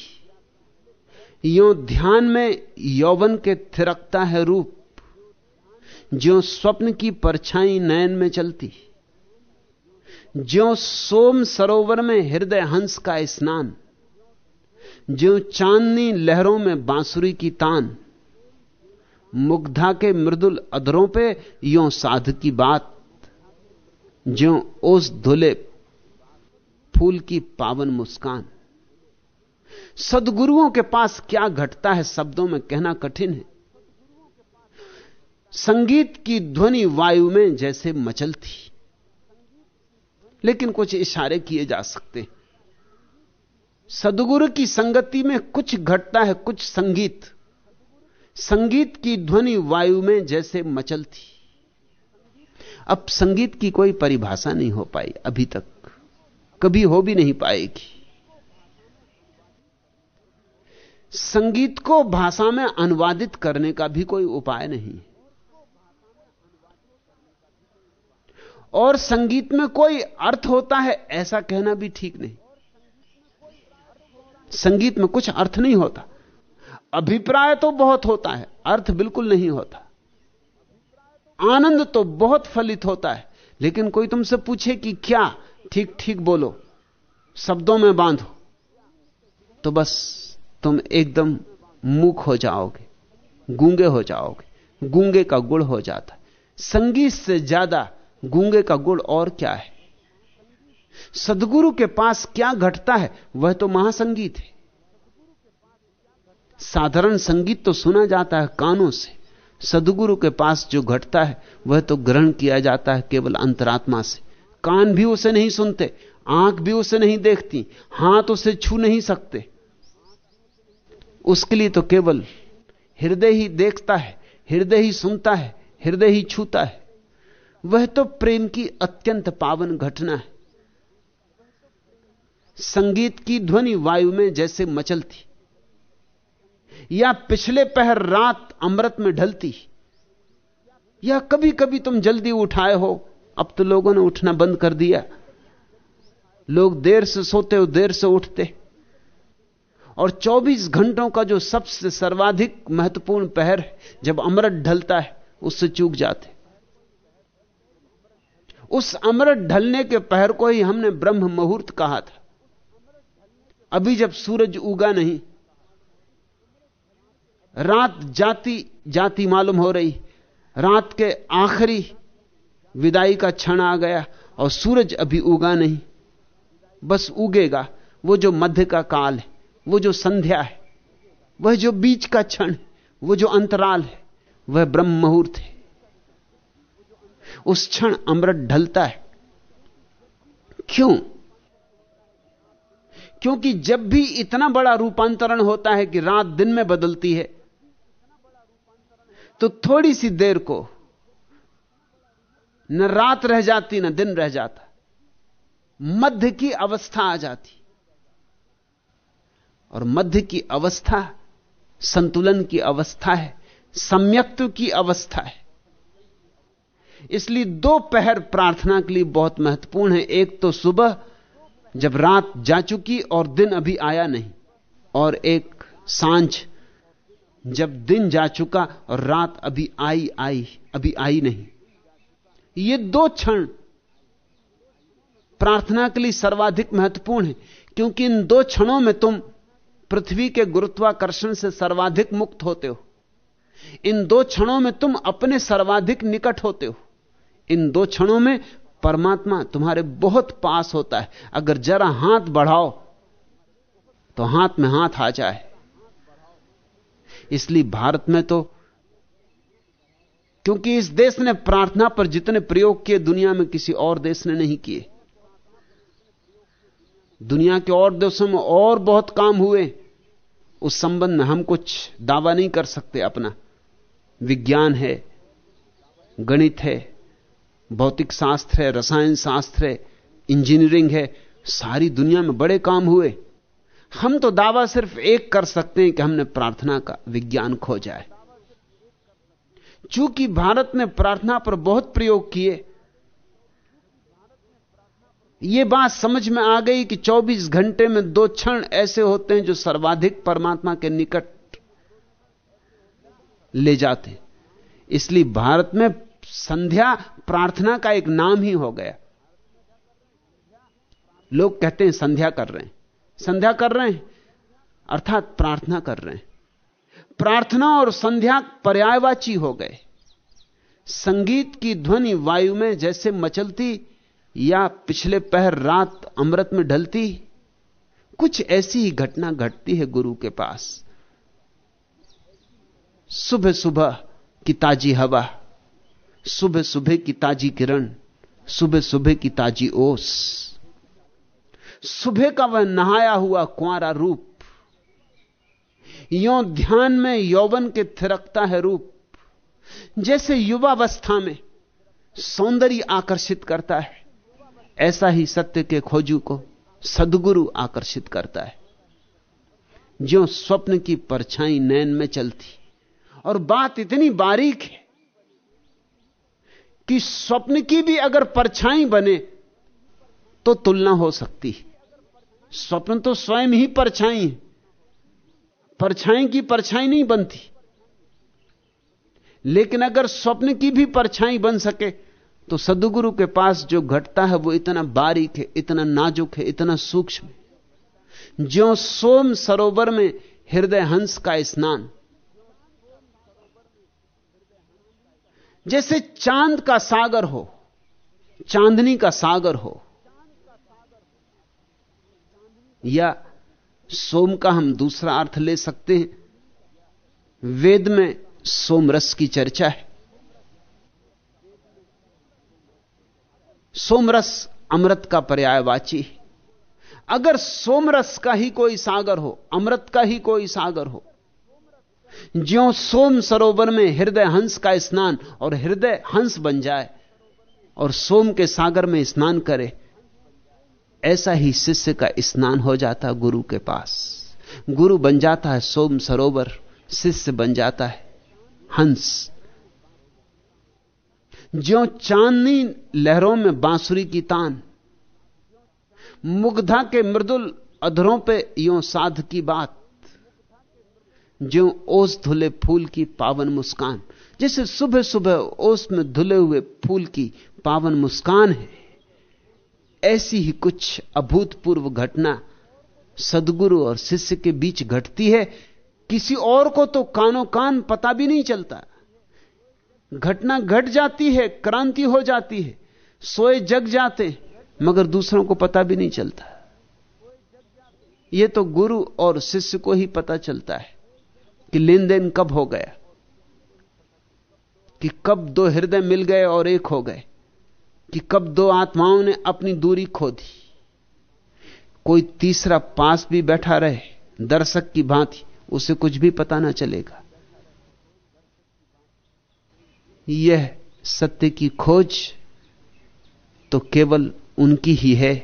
यो ध्यान में यौवन के थिरकता है रूप, जो स्वप्न की परछाई नयन में चलती, जो सोम सरोवर में हृदय हंस का स्नान, जो चांदनी लहरों में बांसुरी की तान, मुग्धा के मृदुल अधरों पे यो साध की बात, जो ओस धुले फूल की पावन मुस्कान। सदगुरुओं के पास क्या घटता है शब्दों में कहना कठिन है। संगीत की ध्वनि वायु में जैसे मचलती लेकिन कुछ इशारे किए जा सकते सदगुरु की संगति में कुछ घटता है, कुछ संगीत। संगीत की ध्वनि वायु में जैसे मचलती अब संगीत की कोई परिभाषा नहीं हो पाई, अभी तक। कभी हो भी नहीं पाएगी। संगीत को भाषा में अनुवादित करने का भी कोई उपाय नहीं और संगीत में कोई अर्थ होता है, ऐसा कहना भी ठीक नहीं। संगीत में कुछ अर्थ नहीं होता। अभिप्राय तो बहुत होता है, अर्थ बिल्कुल नहीं होता। आनंद तो बहुत फलित होता है, लेकिन कोई तुमसे पूछे कि क्या ठीक ठीक बोलो, शब्दों में बांधो तो बस। तुम एकदम मूक हो जाओगे, गूँगे हो जाओगे, गूँगे का गुड़ हो जाता। संगीत से ज़्यादा गूँगे का गुड़ और क्या है? सदगुरु के पास क्या घटता है, वह तो महासंगीत है। साधारण संगीत तो सुना जाता है कानों से। सदगुरु के पास जो घटता है, वह तो ग्रहण किया जाता है केवल अंतरात्मा से। कान भी उसे नहीं सुनते, आँख भी उसे नहीं देखती, हाथ उसे छू नहीं सकते। उसके लिए तो केवल हृदय ही देखता है, हृदय ही सुनता है, हृदय ही छूता है। वह तो प्रेम की अत्यंत पावन घटना है। संगीत की ध्वनि वायु में जैसे मचलती, या पिछले पहर रात अमृत में ढलती, या कभी कभी तुम जल्दी उठाए हो, अब तो लोगों ने उठना बंद कर दिया। लोग देर से सोते हो देर से उठते। और 24 घंटों का जो सबसे सर्वाधिक महत्वपूर्ण पहर जब अमृत ढलता है, उससे चूक जाते। उस अमृत ढलने के पहर को ही हमने ब्रह्म मुहूर्त कहा था। अभी जब सूरज उगा नहीं, रात जाती जाती मालूम हो रही, रात के आखिरी विदाई का क्षण आ गया और सूरज अभी उगा नहीं, बस उगेगा, वो जो मध्य का काल है। वो जो संध्या है, वह जो बीच का क्षण वो जो अंतराल है, वह ब्रह्म मुहूर्त है। उस क्षण अमृत ढलता है। क्यों? क्योंकि जब भी इतना बड़ा रूपांतरण होता है कि रात दिन में बदलती है तो थोड़ी सी देर को न रात रह जाती, न दिन रह जाता। मध्य की अवस्था आ जाती। और मध्य की अवस्था संतुलन की अवस्था है सम्यक्त्व की अवस्था है। इसलिए दो पहर प्रार्थना के लिए बहुत महत्वपूर्ण है। एक तो सुबह, जब रात जा चुकी और दिन अभी आया नहीं, और एक साँझ, जब दिन जा चुका और रात अभी आई आई, अभी आई नहीं। ये दो क्षण प्रार्थना के लिए सर्वाधिक महत्वपूर्ण है, क्योंकि इन दो क्षणों में तुम पृथ्वी के गुरुत्वाकर्षण से सर्वाधिक मुक्त होते हो। इन दो क्षणों में तुम अपने सर्वाधिक निकट होते हो। इन दो क्षणों में परमात्मा तुम्हारे बहुत पास होता है। अगर जरा हाथ बढ़ाओ तो हाथ में हाथ आ जाए। इसलिए भारत में तो क्योंकि इस देश ने प्रार्थना पर जितने प्रयोग किए, दुनिया में किसी और देश ने नहीं किए। दुनिया के और देशों में और बहुत काम हुए। उस संबंध में हम कुछ दावा नहीं कर सकते अपना। विज्ञान है, गणित है, भौतिक शास्त्र है, रसायन शास्त्र है, इंजीनियरिंग है, सारी दुनिया में बड़े काम हुए। हम तो दावा सिर्फ़ एक कर सकते हैं कि हमने प्रार्थना का विज्ञान खोजा है। चूँकि भारत ने प्रार्थना पर बहुत प्रयोग किए यह बात समझ में आ गई कि 24 घंटे में दो क्षण ऐसे होते हैं जो सर्वाधिक परमात्मा के निकट ले जाते इसलिए भारत में संध्या प्रार्थना का एक नाम ही हो गया। लोग कहते हैं संध्या कर रहे हैं। संध्या कर रहे हैं, अर्थात प्रार्थना कर रहे हैं। प्रार्थना और संध्या पर्यायवाची हो गए। संगीत की ध्वनि वायु में जैसे मचलती या पिछले पहर रात अमृत में ढलती, कुछ ऐसी ही घटना घटती है गुरु के पास। सुबह सुबह की ताजी हवा सुबह सुबह की ताजी किरण सुबह सुबह की ताजी ओस। सुबह का वह नहाया हुआ कुआरा रूप, यो ध्यान में यौवन के थिरकता है रूप, जैसे युवावस्था में सौंदर्य आकर्षित करता है। ऐसा ही सत्य के खोजू को सदगुरु आकर्षित करता है। जो स्वप्न की परछाई नैन में चलती, और बात इतनी बारीक है कि स्वप्न की भी अगर परछाई बने तो तुलना हो सकती है। स्वप्न तो स्वयं ही परछाई है। परछाई की परछाई नहीं बनती। लेकिन अगर स्वप्न की भी परछाई बन सके तो सदगुरु के पास जो घटता है वो इतना बारीक है, इतना नाजुक है, इतना सूक्ष्म है। ज्यो सोम सरोवर में हृदय हंस का स्नान। जैसे चाँद का सागर हो, चांदनी का सागर हो, या सोम का हम दूसरा अर्थ ले सकते हैं। वेद में सोमरस की चर्चा है। सोमरस अमृत का पर्यायवाची है। अगर सोमरस का ही कोई सागर हो, अमृत का ही कोई सागर हो, ज्यो सोम सरोवर में हृदय हंस का स्नान और हृदय हंस बन जाए और सोम के सागर में स्नान करे, ऐसा ही शिष्य का स्नान हो जाता गुरु के पास। गुरु बन जाता है सोम सरोवर, शिष्य बन जाता है हंस। ज्यो चांदनी लहरों में बांसुरी की तान, मुग्धा के मृदुल अधरों पे यो साध की बात जो ओस धुले फूल की पावन मुस्कान। जैसे सुबह सुबह ओस में धुले हुए फूल की पावन मुस्कान है, ऐसी ही कुछ अभूतपूर्व घटना सदगुरु और शिष्य के बीच घटती है। किसी और को तो कानो कान पता भी नहीं चलता। घटना घट जाती है, क्रांति हो जाती है। सोए जग जाते मगर दूसरों को पता भी नहीं चलता। यह तो गुरु और शिष्य को ही पता चलता है कि लेन देन कब हो गया, कि कब दो हृदय मिल गए और एक हो गए, कि कब दो आत्माओं ने अपनी दूरी खो दी कोई तीसरा पास भी बैठा रहे, दर्शक की भांति, उसे कुछ भी पता ना चलेगा। यह सत्य की खोज तो केवल उनकी ही है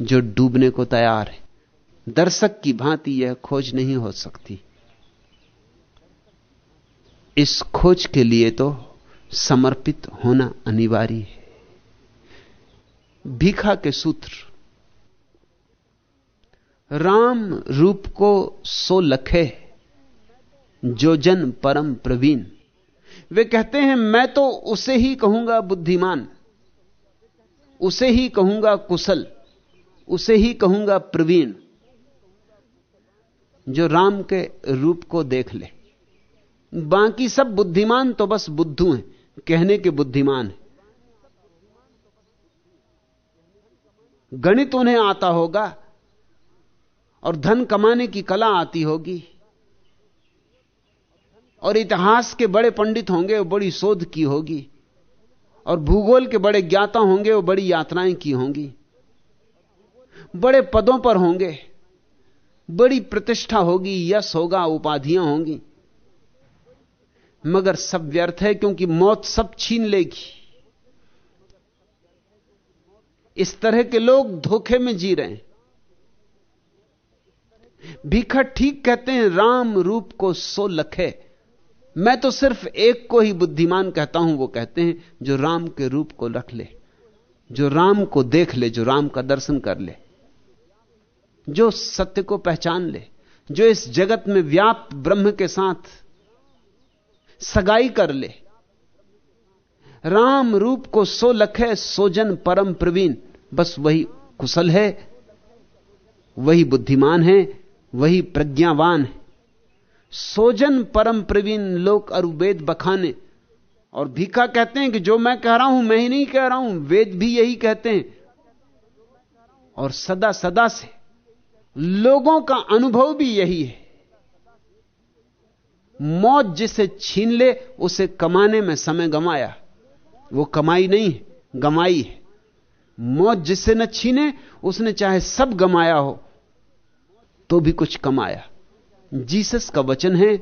जो डूबने को तैयार है। दर्शक की भांति यह खोज नहीं हो सकती। इस खोज के लिए तो समर्पित होना अनिवार्य है। भीखा के सूत्र, राम रूप को सो लखे, जो जन परम प्रवीण। वे कहते हैं, मैं तो उसे ही कहूँगा बुद्धिमान, उसे ही कहूँगा कुशल, उसे ही कहूँगा प्रवीण, जो राम के रूप को देख ले। बाकी सब बुद्धिमान तो बस बुद्धू हैं, कहने के बुद्धिमान हैं। गणित उन्हें आता होगा और धन कमाने की कला आती होगी। और इतिहास के बड़े पंडित होंगे, वो बड़ी शोध की होगी। और भूगोल के बड़े ज्ञाता होंगे, वो बड़ी यात्राएँ की होंगी। बड़े पदों पर होंगे। बड़ी प्रतिष्ठा होगी, यश होगा, उपाधियाँ होंगी। मगर सब व्यर्थ है, क्योंकि मौत सब छीन लेगी। इस तरह के लोग धोखे में जी रहे हैं। भीखा ठीक कहते हैं, राम रूप को सो लखे। मैं तो सिर्फ़ एक को ही बुद्धिमान कहता हूँ, वो कहते हैं, जो राम के रूप को रख ले, जो राम को देख ले, जो राम का दर्शन कर ले, जो सत्य को पहचान ले, जो इस जगत में व्याप्त ब्रह्म के साथ सगाई कर ले। राम रूप को सो लखे सोजन परम प्रवीण, बस वही कुशल है, वही बुद्धिमान है, वही प्रज्ञावान है। सोजन परम प्रवीण लोक और वेद बखाने। और भीखा कहते हैं कि जो मैं कह रहा हूँ, मैं ही नहीं कह रहा हूँ, वेद भी यही कहते हैं। और सदा सदा से लोगों का अनुभव भी यही है। मौत जिसे छीन ले, उसे कमाने में समय गमाया वो कमाई नहीं है गमाई है। मौत जिससे न छीने, उसने चाहे सब गमाया हो तो भी कुछ कमाया। जीसस का वचन है,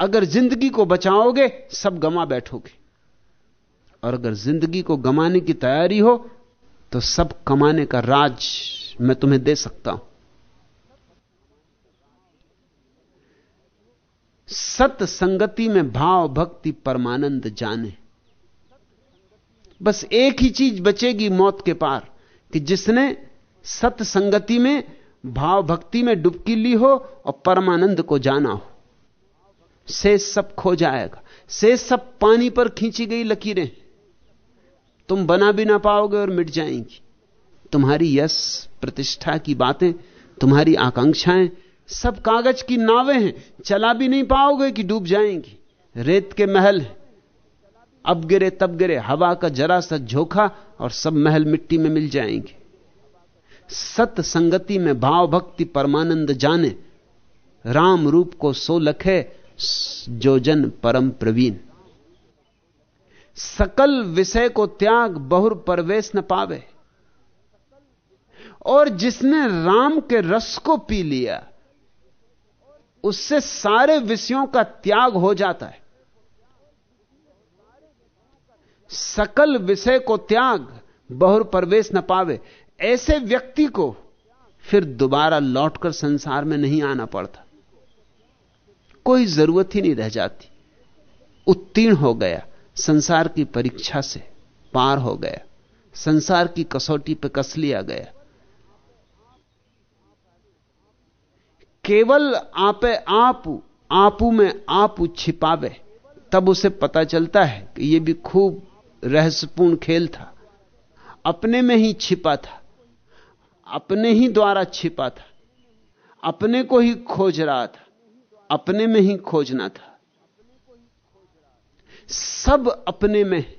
अगर ज़िंदगी को बचाओगे, सब गमा बैठोगे। और अगर ज़िंदगी को गमाने की तैयारी हो तो सब कमाने का राज मैं तुम्हें दे सकता हूँ। सत संगति में भाव भक्ति परमानंद जाने। बस एक ही चीज़ बचेगी मौत के पार, कि जिसने सत संगति में भाव भक्ति में डुबकी ली हो और परमानंद को जाना हो। से सब खो जाएगा। से सब पानी पर खींची गई लकीरें। तुम बना भी ना पाओगे और मिट जाएँगी। तुम्हारी यश, प्रतिष्ठा की बातें, तुम्हारी आकांक्षाएँ, सब कागज़ की नावें हैं। चला भी नहीं पाओगे कि डूब जाएँगी। रेत के महल अब गिरे तब गिरे। हवा का जरा सा झोंका और सब महल मिट्टी में मिल जाएँगे। सत संगति में भाव भक्ति परमानंद जाने, राम रूप को सो लखे, जो जन परम प्रवीण। सकल विषय को त्याग बहुर परवेश न पावे। और जिसने राम के रस को पी लिया, उससे सारे विषयों का त्याग हो जाता है। सकल विषय को त्याग बहुर प्रवेश न पावे। ऐसे व्यक्ति को फिर दोबारा लौटकर संसार में नहीं आना पड़ता। कोई ज़रूरत ही नहीं रह जाती। उत्तीर्ण हो गया, संसार की परीक्षा से पार हो गया, संसार की कसौटी पर कस लिया गया। केवल आपे आप, आपू में आप छिपावे, तब उसे पता चलता है कि यह भी खूब रहस्यपूर्ण खेल था। अपने में ही छिपा था। अपने ही द्वारा छिपा था। अपने को ही खोज रहा था। अपने में ही खोजना था। सब अपने में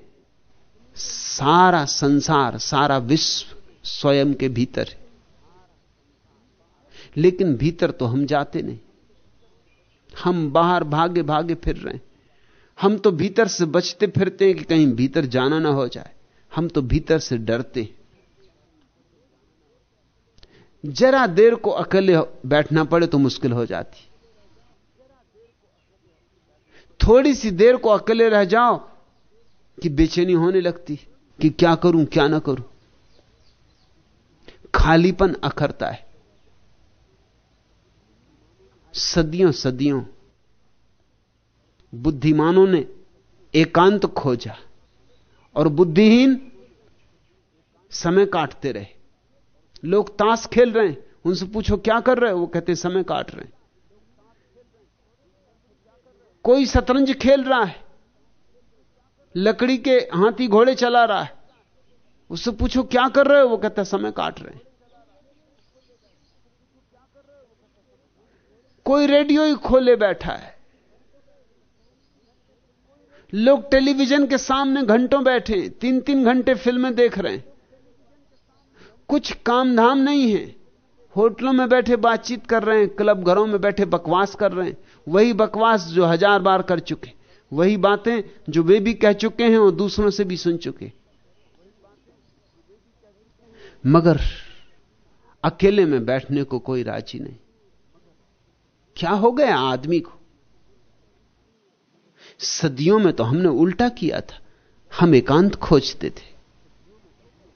सारा संसार, सारा विश्व स्वयं के भीतर है। लेकिन भीतर तो हम जाते नहीं। हम बाहर भागे भागे फिर रहे हैं। हम तो भीतर से बचते फिरते हैं कि कहीं भीतर जाना ना हो जाए। हम तो भीतर से डरते जरा देर को अकेले बैठना पड़े तो मुश्किल हो जाती। थोड़ी सी देर को अकेले रह जाओ कि बेचैनी होने लगती कि क्या करूँ, क्या ना करूँ। खालीपन अखरता है। सदियों सदियों बुद्धिमानों ने एकांत खोजा और बुद्धिहीन समय काटते रहे। लोग ताश खेल रहे हैं। उनसे पूछो, क्या कर रहे हो? वो कहते समय काट रहे हैं। कोई शतरंज खेल रहा है। लकड़ी के हाथी घोड़े चला रहा है। उससे पूछो, क्या कर रहे हो? वो कहता समय काट रहे हैं। कोई रेडियो ही खोले बैठा है। लोग टेलीविज़न के सामने घंटों बैठे तीन तीन घंटे फ़िल्में देख रहे हैं। कुछ काम धाम नहीं है। होटलों में बैठे बातचीत कर रहे हैं, क्लब घरों में बैठे बकवास कर रहे हैं। वही बकवास जो हज़ार बार कर चुके वही बातें जो वे भी कह चुके हैं और दूसरों से भी सुन चुके मगर अकेले में बैठने को कोई राज़ी नहीं। क्या हो गया आदमी को? सदियों में तो हमने उल्टा किया था। हम एकांत खोजते थे।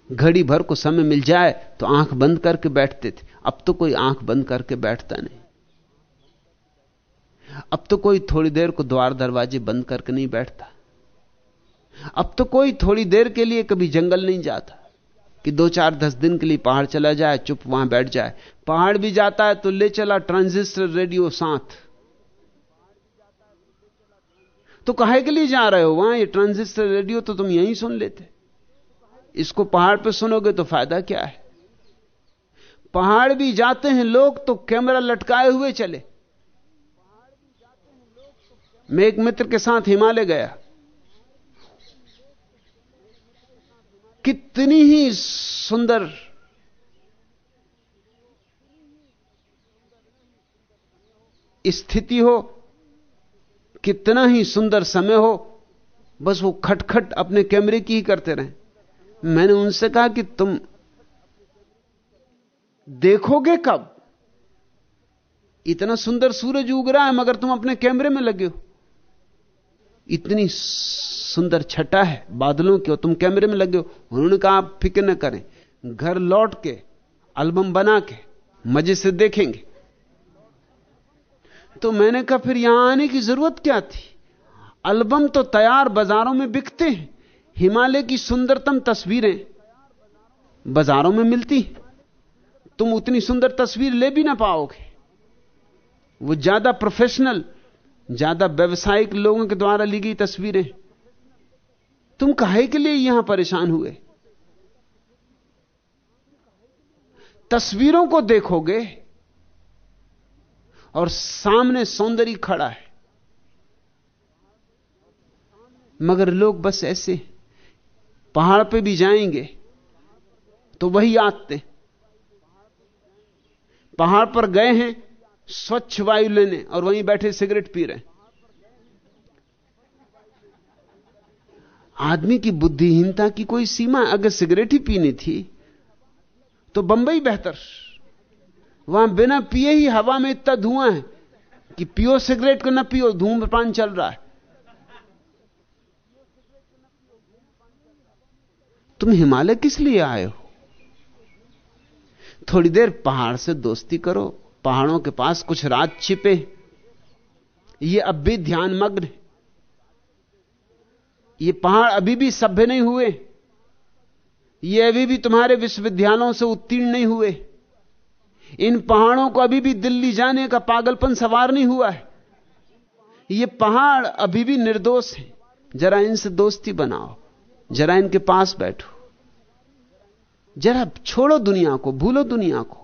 घड़ी भर को समय मिल जाए तो आँख बंद करके बैठते थे। अब तो कोई आँख बंद करके बैठता नहीं। अब तो कोई थोड़ी देर को द्वार दरवाजे बंद करके नहीं बैठता। अब तो कोई थोड़ी देर के लिए कभी जंगल नहीं जाता। कि दो चार दस दिन के लिए पहाड़ चला जाए, चुप वहाँ बैठ जाए। पहाड़ भी जाता है तो ले चला ट्रांजिस्टर रेडियो साथ। तो कहे के लिए जा रहे हो? वहाँ ये ट्रांजिस्टर रेडियो तो तुम यहीं सुन लेते। इसको पहाड़ पे सुनोगे तो फ़ायदा क्या है? पहाड़ भी जाते हैं लोग तो कैमरा लटकाए हुए चले। मैं एक मित्र के साथ हिमालय गया। कितनी ही सुंदर स्थिति हो, कितना ही सुंदर समय हो, बस वो खटखट अपने कैमरे की ही करते रहे। मैंने उनसे कहा कि तुम देखोगे कब? इतना सुंदर सूरज उग रहा है, मगर तुम अपने कैमरे में लगे हो। इतनी सुंदर छटा है बादलों की, और तुम कैमरे में लगे हो। उन्होंने कहा, आप फ़िक्र न करें, घर लौट के एल्बम बना के, मज़े से देखेंगे। तो मैंने कहा, फिर यहाँ आने की ज़रूरत क्या थी? एल्बम तो तैयार बाजारों में बिकते हैं। हिमालय की सुंदरतम तस्वीरें बाजारों में मिलती तुम उतनी सुंदर तस्वीर ले भी ना पाओगे। वो ज़्यादा प्रोफेशनल ज़्यादा व्यवसायिक लोगों के द्वारा ली गई तस्वीरें। तुम कहे के लिए यहाँ परेशान हुए? तस्वीरों को देखोगे और सामने सौंदर्य खड़ा है। मगर लोग बस ऐसे पहाड़ पे भी जाएँगे तो वही आते। पहाड़ पर गए हैं, स्वच्छ वायु लेने, और वहीं बैठे सिगरेट पी रहे आदमी की बुद्धिहीनता की कोई सीमा, अगर सिगरेट ही पीनी थी तो बंबई बेहतर। वहाँ बिना पिए ही हवा में इतना धुआँ है कि पियो सिगरेट को, ना पियो धूम्रपान चल रहा है। तुम हिमालय किस लिए आए हो? थोड़ी देर पहाड़ से दोस्ती करो, पहाड़ों के पास कुछ रात छिपे। ये अब भी ध्यान मग्न ये पहाड़ अभी भी सभ्य नहीं हुए। ये अभी भी तुम्हारे विश्वविद्यालयों से उत्तीर्ण नहीं हुए। इन पहाड़ों को अभी भी दिल्ली जाने का पागलपन सवार नहीं हुआ है। ये पहाड़ अभी भी निर्दोष है। जरा इनसे दोस्ती बनाओ। जरा इनके पास बैठो। जरा छोड़ो दुनिया को, भूलो दुनिया को।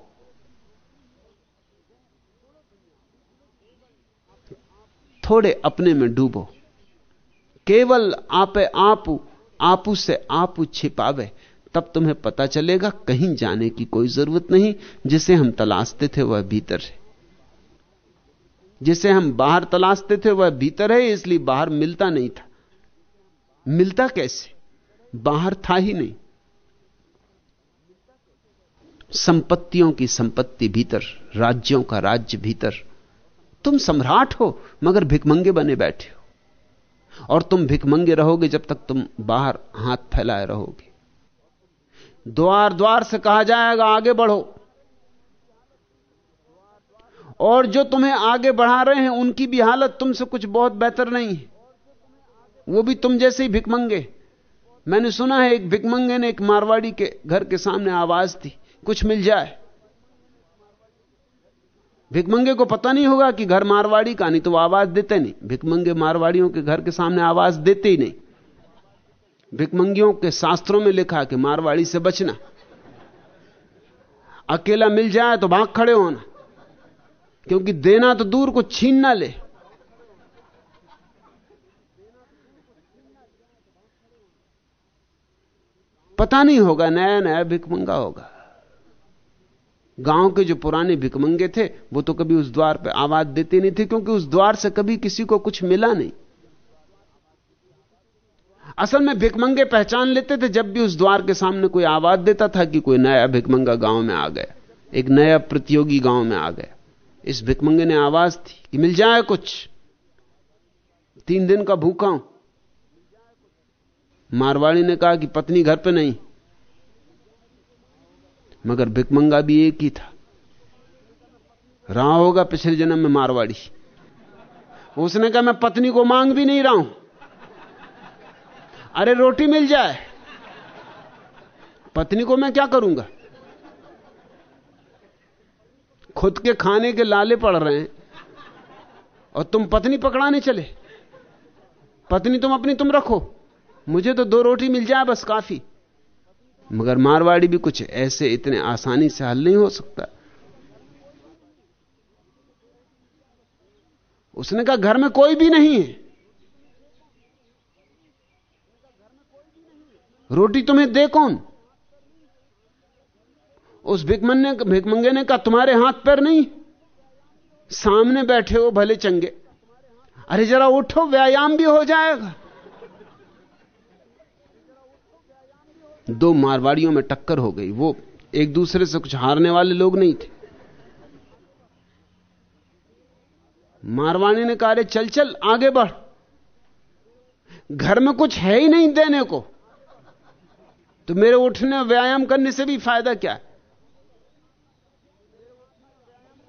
थोड़े अपने में डूबो। केवल आपे आपू आपू से आपू छिपावे, तब तुम्हें पता चलेगा कहीं जाने की कोई ज़रूरत नहीं। जिसे हम तलाशते थे वह भीतर है। जिसे हम बाहर तलाशते थे वह भीतर है, इसलिए बाहर मिलता नहीं था। मिलता कैसे? बाहर था ही नहीं। संपत्तियों की संपत्ति भीतर, राज्यों का राज्य भीतर। तुम सम्राट हो, मगर भिकमंगे बने बैठे हो। और तुम भिकमंगे रहोगे जब तक तुम बाहर हाथ फैलाए रहोगे। द्वार द्वार से कहा जाएगा, आगे बढ़ो। और जो तुम्हें आगे बढ़ा रहे हैं, उनकी भी हालत तुमसे कुछ बहुत बेहतर नहीं है। वो भी तुम जैसे ही भिकमंगे मैंने सुना है एक भिकमंगे ने एक मारवाड़ी के घर के सामने आवाज़ दी कुछ मिल जाए। भिकमंगे को पता नहीं होगा कि घर मारवाड़ी का, नहीं तो आवाज़ देते नहीं। भिकमंगे मारवाड़ियों के घर के सामने आवाज़ देते ही नहीं। भिकमंगियों के शास्त्रों में लिखा कि मारवाड़ी से बचना। अकेला मिल जाए तो भाग खड़े होना। क्योंकि देना तो दूर को छीन ना ले। पता नहीं होगा नया नया भिकमंगा होगा। गाँव के जो पुराने भिकमंगे थे, वो तो कभी उस द्वार पे आवाज़ देते नहीं थे, क्योंकि उस द्वार से कभी किसी को कुछ मिला नहीं। असल में भिकमंगे पहचान लेते थे, जब भी उस द्वार के सामने कोई आवाज़ देता था कि कोई नया भिकमंगा गाँव में आ गया, एक नया प्रतियोगी गाँव में आ गया। इस भिकमंगे ने आवाज़ थी कि मिल जाए कुछ। तीन दिन का भूखा हूँ। मारवाड़ी ने कहा कि पत्नी घर पे नहीं। मगर भिकमंगा भी एक ही था। रहा होगा पिछले जन्म में मारवाड़ी। उसने कहा, मैं पत्नी को मांग भी नहीं रहा हूँ। अरे, रोटी मिल जाए। पत्नी को मैं क्या करूँगा? खुद के खाने के लाले पड़ रहे हैं और तुम पत्नी पकड़ाने चले। पत्नी तुम अपनी तुम रखो। मुझे तो दो रोटी मिल जाए बस काफ़ी। मगर मारवाड़ी भी कुछ ऐसे इतने आसानी से हल नहीं हो सकता। उसने कहा, घर में कोई भी नहीं है। रोटी तुम्हें दे कौन? उस भिकमन ने, भिकमंगे ने कहा, तुम्हारे हाथ पैर नहीं। सामने बैठे हो भले चंगे। अरे जरा उठो, व्यायाम भी हो जाएगा। दो मारवाड़ियों में टक्कर हो गई। वो एक दूसरे से कुछ हारने वाले लोग नहीं थे। मारवाड़ी ने कहा चल चल, आगे बढ़। घर में कुछ है ही नहीं देने को। तो मेरे उठने व्यायाम करने से भी फ़ायदा क्या है?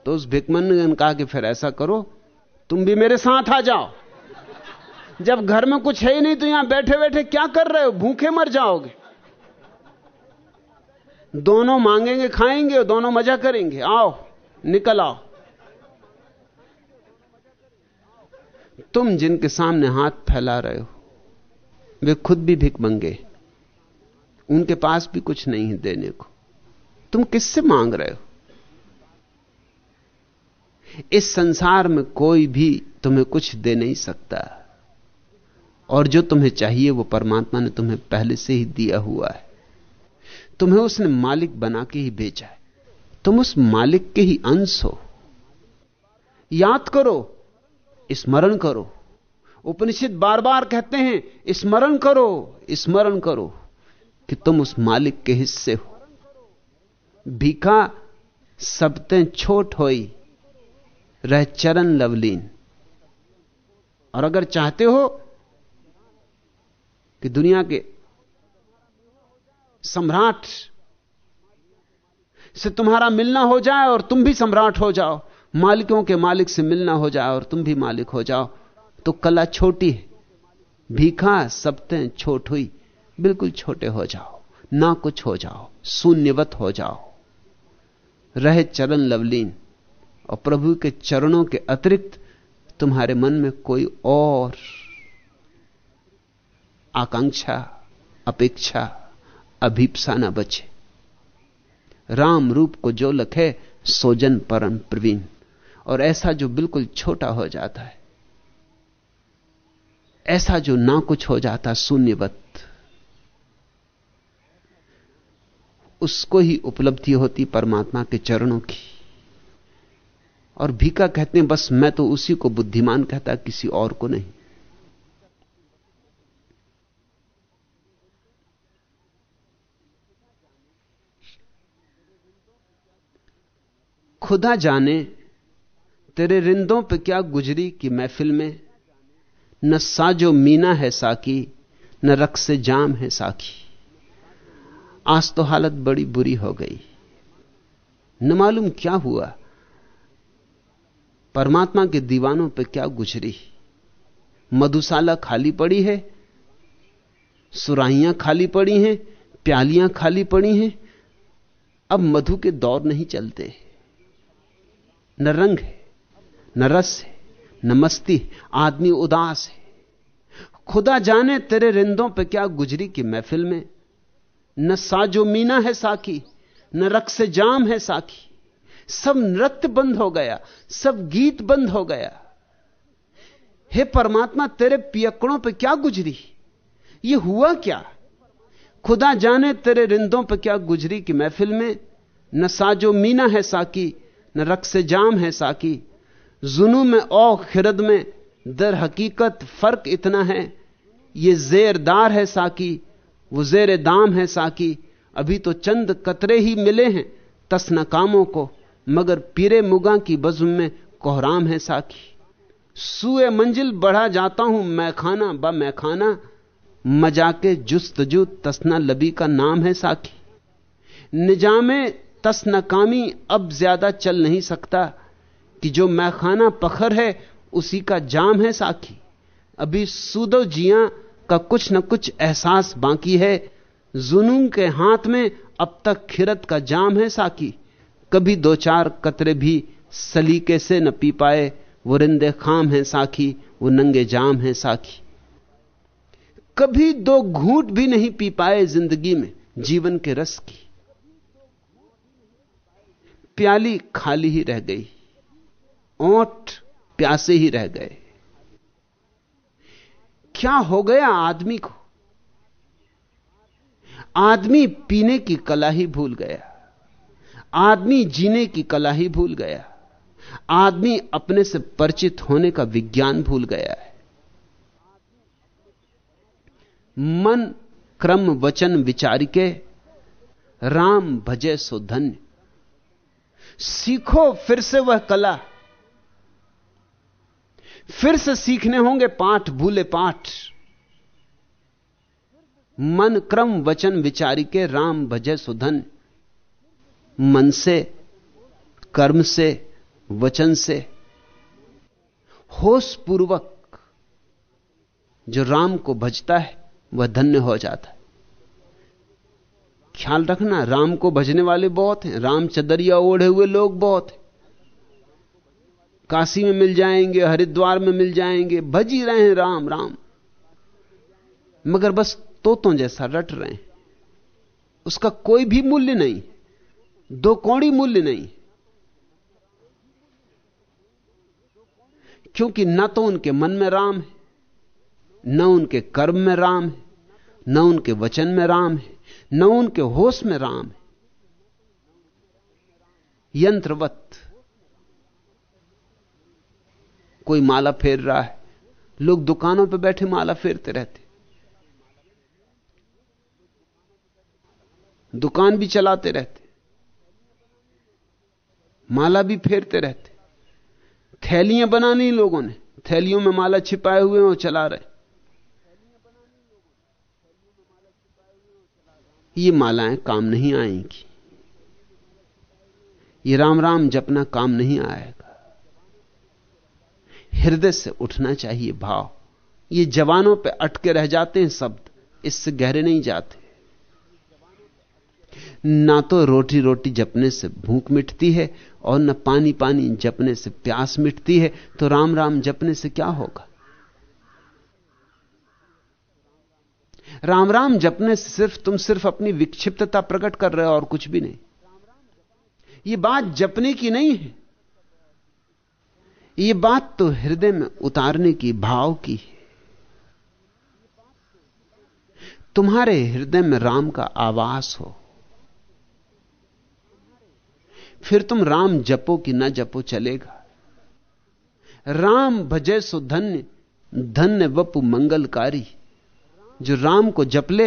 तो उस भिकमन ने कहा कि, फिर ऐसा करो, तुम भी मेरे साथ आ जाओ। जब घर में कुछ है ही नहीं तो यहाँ बैठे बैठे क्या कर रहे हो? भूखे मर जाओगे। दोनों मांगेंगे, खाएँगे और दोनों मज़ा करेंगे। आओ, निकल आओ। तुम जिनके सामने हाथ फैला रहे हो, वे खुद भी भिक मंगे। उनके पास भी कुछ नहीं है देने को। तुम किससे मांग रहे हो? इस संसार में कोई भी तुम्हें कुछ दे नहीं सकता। और जो तुम्हें चाहिए, वो परमात्मा ने तुम्हें पहले से ही दिया हुआ है। तुम्हें उसने मालिक बना के ही भेजा है। तुम उस मालिक के ही अंश हो। याद करो, स्मरण करो। उपनिषद बार बार कहते हैं, स्मरण करो स्मरण करो कि तुम उस मालिक के हिस्से हो। भीखा सबते छोट होई, रह चरण लवलीन। और अगर चाहते हो कि दुनिया के सम्राट से तुम्हारा मिलना हो जाए और तुम भी सम्राट हो जाओ। मालिकों के मालिक से मिलना हो जाए और तुम भी मालिक हो जाओ। तो कला छोटी है, भीखा सबते छोट हुई, बिल्कुल छोटे हो जाओ, ना कुछ हो जाओ, शून्यवत हो जाओ। रहे चरण लवलीन और प्रभु के चरणों के अतिरिक्त तुम्हारे मन में कोई और आकांक्षा, अपेक्षा अभीपसा न बचे। राम रूप को जो लखे सोजन परम प्रवीण। और ऐसा जो बिल्कुल छोटा हो जाता है, ऐसा जो ना कुछ हो जाता शून्यवत, उसको ही उपलब्धि होती परमात्मा के चरणों की। और भीका कहते हैं, बस मैं तो उसी को बुद्धिमान कहता, किसी और को नहीं। खुदा जाने तेरे रिंदों पे क्या गुजरी की महफिल में? न साजो मीना है साकी, न रक्स जाम है साकी। आज तो हालत बड़ी बुरी हो गई। न मालूम क्या हुआ। परमात्मा के दीवानों पे क्या गुजरी। मधुशाला खाली पड़ी है, सुराहियाँ खाली पड़ी हैं, प्यालियाँ खाली पड़ी हैं। अब मधु के दौर नहीं चलते। न रंग है, न रस है, न मस्ती आदमी उदास है। खुदा जाने तेरे रिंदों पे क्या गुजरी की महफिल में। न साजो मीना है साकी न रक्स जाम है साकी सब नृत्य बंद हो गया, सब गीत बंद हो गया। हे परमात्मा, तेरे पियकड़ों पे क्या गुजरी? ये हुआ क्या? खुदा जाने तेरे रिंदों पे क्या गुजरी की महफिल में। न साजो मीना है साकी न रक्स जाम है साकी। जुनू में औ खिरद में दर हकीकत फ़र्क इतना है। ये जेरदार है साकी, वो जेर दाम है साकी। अभी तो चंद कतरे ही मिले हैं तसना कामों को, मगर पीरे मुगा की बजुम में कोहराम है साकी। सुए मंजिल बढ़ा जाता हूँ मैं खाना ब मैं खाना मजाके जुस्तजू तस्ना लबी का नाम है साकी। निजामे तसनकामी अब ज़्यादा चल नहीं सकता कि जो मैखाना पखर है, उसी का जाम है साखी। अभी सूदो जिया का कुछ न कुछ एहसास बाकी है, जुनून के हाथ में अब तक खिरत का जाम है साकी कभी दो चार कतरे भी सलीके से न पी पाए, वो रिंदे खाम है साखी, वो नंगे जाम है साखी। कभी दो घूट भी नहीं पी पाए ज़िंदगी में, जीवन के रस की। प्याली खाली ही रह गई। ओठ प्यासे ही रह गए। क्या हो गया आदमी को? आदमी पीने की कला ही भूल गया। आदमी जीने की कला ही भूल गया। आदमी अपने से परिचित होने का विज्ञान भूल गया है। मन क्रम वचन विचार के राम भजे सो धन्य। सीखो, फिर से वह कला। फिर से सीखने होंगे पाठ, भूले पाठ। मन क्रम वचन विचारी के राम भजे सुधन। मन से, कर्म से, वचन से। होश पूर्वक जो राम को भजता है, वह धन्य हो जाता है। ख्याल रखना, राम को भजने वाले बहुत हैं, राम चदरिया ओढ़े हुए लोग बहुत हैं। काशी में मिल जाएँगे, हरिद्वार में मिल जाएँगे, भज ही रहे हैं राम राम। मगर बस तोतों जैसा रट रहे हैं। उसका कोई भी मूल्य नहीं, दो कौड़ी मूल्य नहीं। क्योंकि न तो उनके मन में राम है, न उनके कर्म में राम है, न उनके वचन में राम है। न उनके होश में राम है। यंत्रवत। कोई माला फेर रहा है। लोग दुकानों पर बैठे माला फेरते रहते। दुकान भी चलाते रहते। माला भी फेरते रहते। थैलियाँ बनानी लोगों ने। थैलियों में माला छिपाए हुए और चला रहे। ये मालाएँ काम नहीं आएँगी। ये राम राम जपना काम नहीं आएगा। हृदय से उठना चाहिए भाव। ये जवानों पे अटके रह जाते हैं शब्द, इससे गहरे नहीं जाते। ना तो रोटी रोटी जपने से भूख मिटती है और न पानी पानी जपने से प्यास मिटती है तो राम राम जपने से क्या होगा? राम राम जपने से सिर्फ़ तुम सिर्फ़ अपनी विक्षिप्तता प्रकट कर रहे हो और कुछ भी नहीं। यह बात जपने की नहीं है। यह बात तो हृदय में उतारने की, भाव की है। तुम्हारे हृदय में राम का आवास हो। फिर तुम राम जपो कि ना जपो चलेगा। राम भजे सो धन्य धन्य वपु मंगलकारी। जो राम को जप ले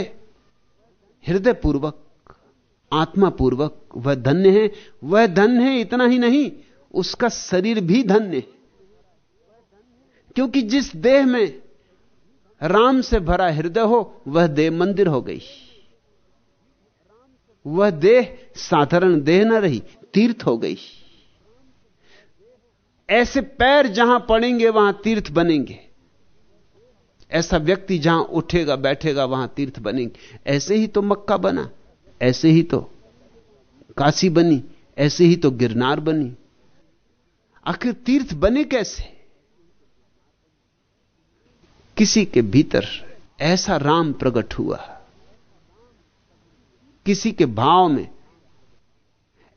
हृदय पूर्वक आत्मा पूर्वक वह धन्य है। वह धन्य है इतना ही नहीं, उसका शरीर भी धन्य है। क्योंकि जिस देह में राम से भरा हृदय हो, वह देह मंदिर हो गई। वह देह साधारण देह न रही, तीर्थ हो गई। ऐसे पैर जहाँ पड़ेंगे, वहाँ तीर्थ बनेंगे। ऐसा व्यक्ति जहाँ उठेगा, बैठेगा, वहाँ तीर्थ बनेंगे। ऐसे ही तो मक्का बना, ऐसे ही तो काशी बनी, ऐसे ही तो गिरनार बनी। आखिर तीर्थ बने कैसे? किसी के भीतर ऐसा राम प्रकट हुआ, किसी के भाव में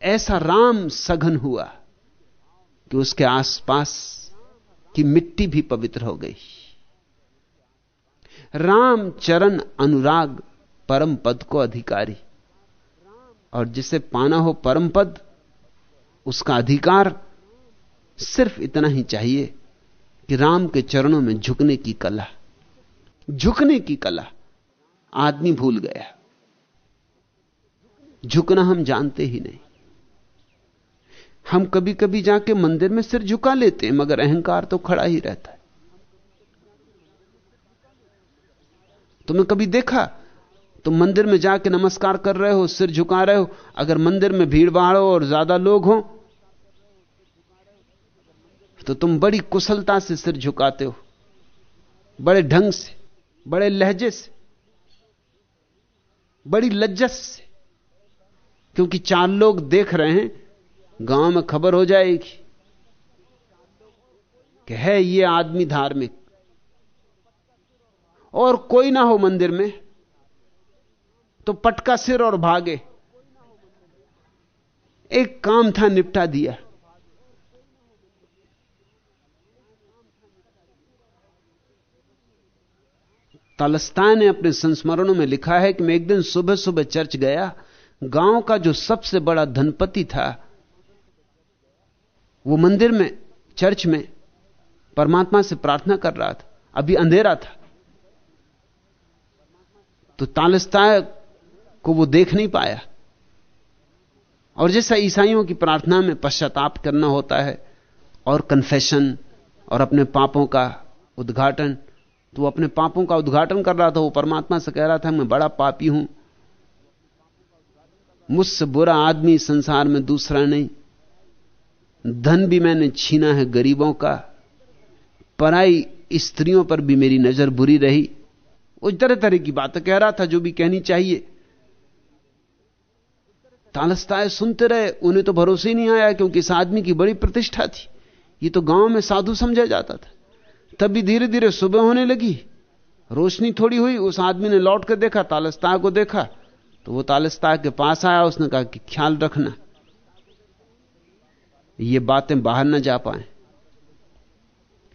ऐसा राम सघन हुआ कि उसके आसपास की मिट्टी भी पवित्र हो गई। राम चरण अनुराग परम पद को अधिकारी। और जिसे पाना हो परम पद, उसका अधिकार सिर्फ़ इतना ही चाहिए कि राम के चरणों में झुकने की कला, झुकने की कला, आदमी भूल गया। झुकना हम जानते ही नहीं। हम कभी कभी जाके मंदिर में सिर झुका लेते हैं, मगर अहंकार तो खड़ा ही रहता है। तुमने कभी देखा? तुम मंदिर में जाके नमस्कार कर रहे हो, सिर झुका रहे हो, अगर मंदिर में भीड़ भाड़ हो और ज़्यादा लोग हो तो तुम बड़ी कुशलता से सिर झुकाते हो, बड़े ढंग से, बड़े लहजे से, बड़ी लज्जत से। क्योंकि चार लोग देख रहे हैं, गाँव में खबर हो जाएगी कि है ये आदमी धार्मिक। और कोई ना हो मंदिर में तो पटका सिर और भागे। एक काम था निपटा दिया। तालस्तान ने अपने संस्मरणों में लिखा है कि मैं एक दिन सुबह सुबह चर्च गया। गाँव का जो सबसे बड़ा धनपति था, वो मंदिर में, चर्च में परमात्मा से प्रार्थना कर रहा था। अभी अंधेरा था। तो तालस्ताय को वो देख नहीं पाया। और जैसा ईसाइयों की प्रार्थना में पश्चाताप करना होता है और कन्फेशन और अपने पापों का उद्घाटन तो अपने पापों का उद्घाटन कर रहा था, वो परमात्मा से कह रहा था, मैं बड़ा पापी हूँ। मुझसे बुरा आदमी संसार में दूसरा नहीं। धन भी मैंने छीना है गरीबों का। पराई स्त्रियों पर भी मेरी नज़र बुरी रही। वो तरह तरह की बातें कह रहा था जो भी कहनी चाहिए। तालस्ताए सुनते रहे, उन्हें तो भरोसे ही नहीं आया क्योंकि इस आदमी की बड़ी प्रतिष्ठा थी। ये तो गाँव में साधु समझा जाता था। तभी धीरे धीरे सुबह होने लगी। रोशनी थोड़ी हुई, उस आदमी ने लौट कर देखा तालस्ता को देखा। तो वो तालस्ता के पास आया, उसने कहा कि ख्याल रखना, ये बातें बाहर ना जा पाए।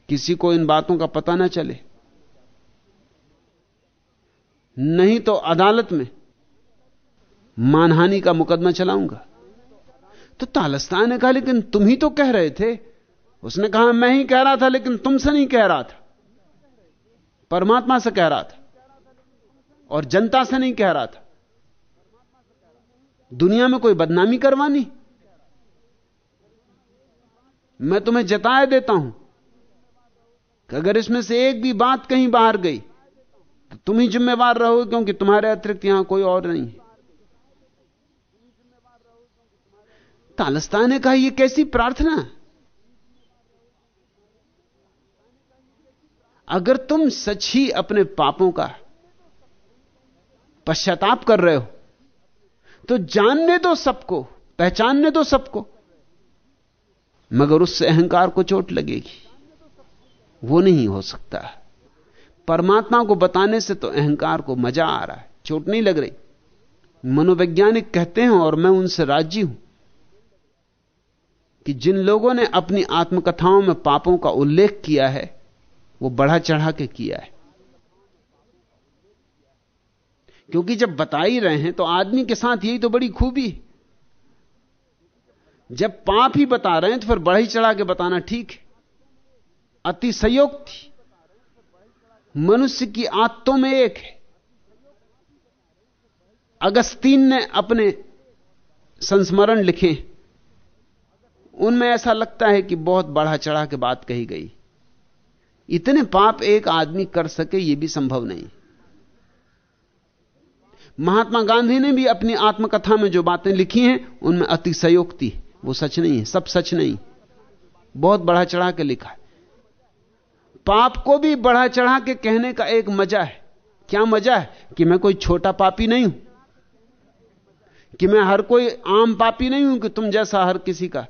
किसी को इन बातों का पता ना चले। नहीं तो अदालत में मानहानि का मुकदमा चलाऊँगा। तो तालस्तान ने कहा, लेकिन तुम ही तो कह रहे थे। उसने कहा, मैं ही कह रहा था, लेकिन तुमसे नहीं कह रहा था। परमात्मा से कह रहा था और जनता से नहीं कह रहा था। दुनिया में कोई बदनामी करवानी? मैं तुम्हें जताए देता हूँ कि अगर इसमें से एक भी बात कहीं बाहर गई तो तुम ही जिम्मेवार रहोगे क्योंकि तुम्हारे अतिरिक्त यहाँ कोई और नहीं है। तालस्ता ने कहा यह कैसी प्रार्थना अगर तुम सच ही अपने पापों का पश्चाताप कर रहे हो तो जानने दो सबको, पहचानने दो सबको, मगर उससे अहंकार को चोट लगेगी। वो नहीं हो सकता। परमात्मा को बताने से तो अहंकार को मज़ा आ रहा है, चोट नहीं लग रही। मनोवैज्ञानिक कहते हैं, और मैं उनसे राज़ी हूँ, कि जिन लोगों ने अपनी आत्मकथाओं में पापों का उल्लेख किया है, वो बढ़ा चढ़ा के किया है। क्योंकि जब बता ही रहे हैं तो आदमी के साथ यही तो बड़ी खूबी जब पाप ही बता रहे हैं तो फिर बढ़ी चढ़ा के बताना ठीक है। अति थी। मनुष्य की आत्तों में एक है। अगस्तीन ने अपने संस्मरण लिखे। उनमें ऐसा लगता है कि बहुत बढ़ा चढ़ा के बात कही गई। इतने पाप एक आदमी कर सके यह भी संभव नहीं। महात्मा गांधी ने भी अपनी आत्मकथा में जो बातें लिखी हैं, उनमें अतिशयोक्ति, वो सच नहीं है, सब सच नहीं। बहुत बढ़ा चढ़ा के लिखा है। पाप को भी बढ़ा चढ़ा के कहने का एक मज़ा है। क्या मज़ा है? कि मैं कोई छोटा पापी नहीं हूँ। कि मैं हर कोई आम पापी नहीं हूँ कि तुम जैसा हर किसी का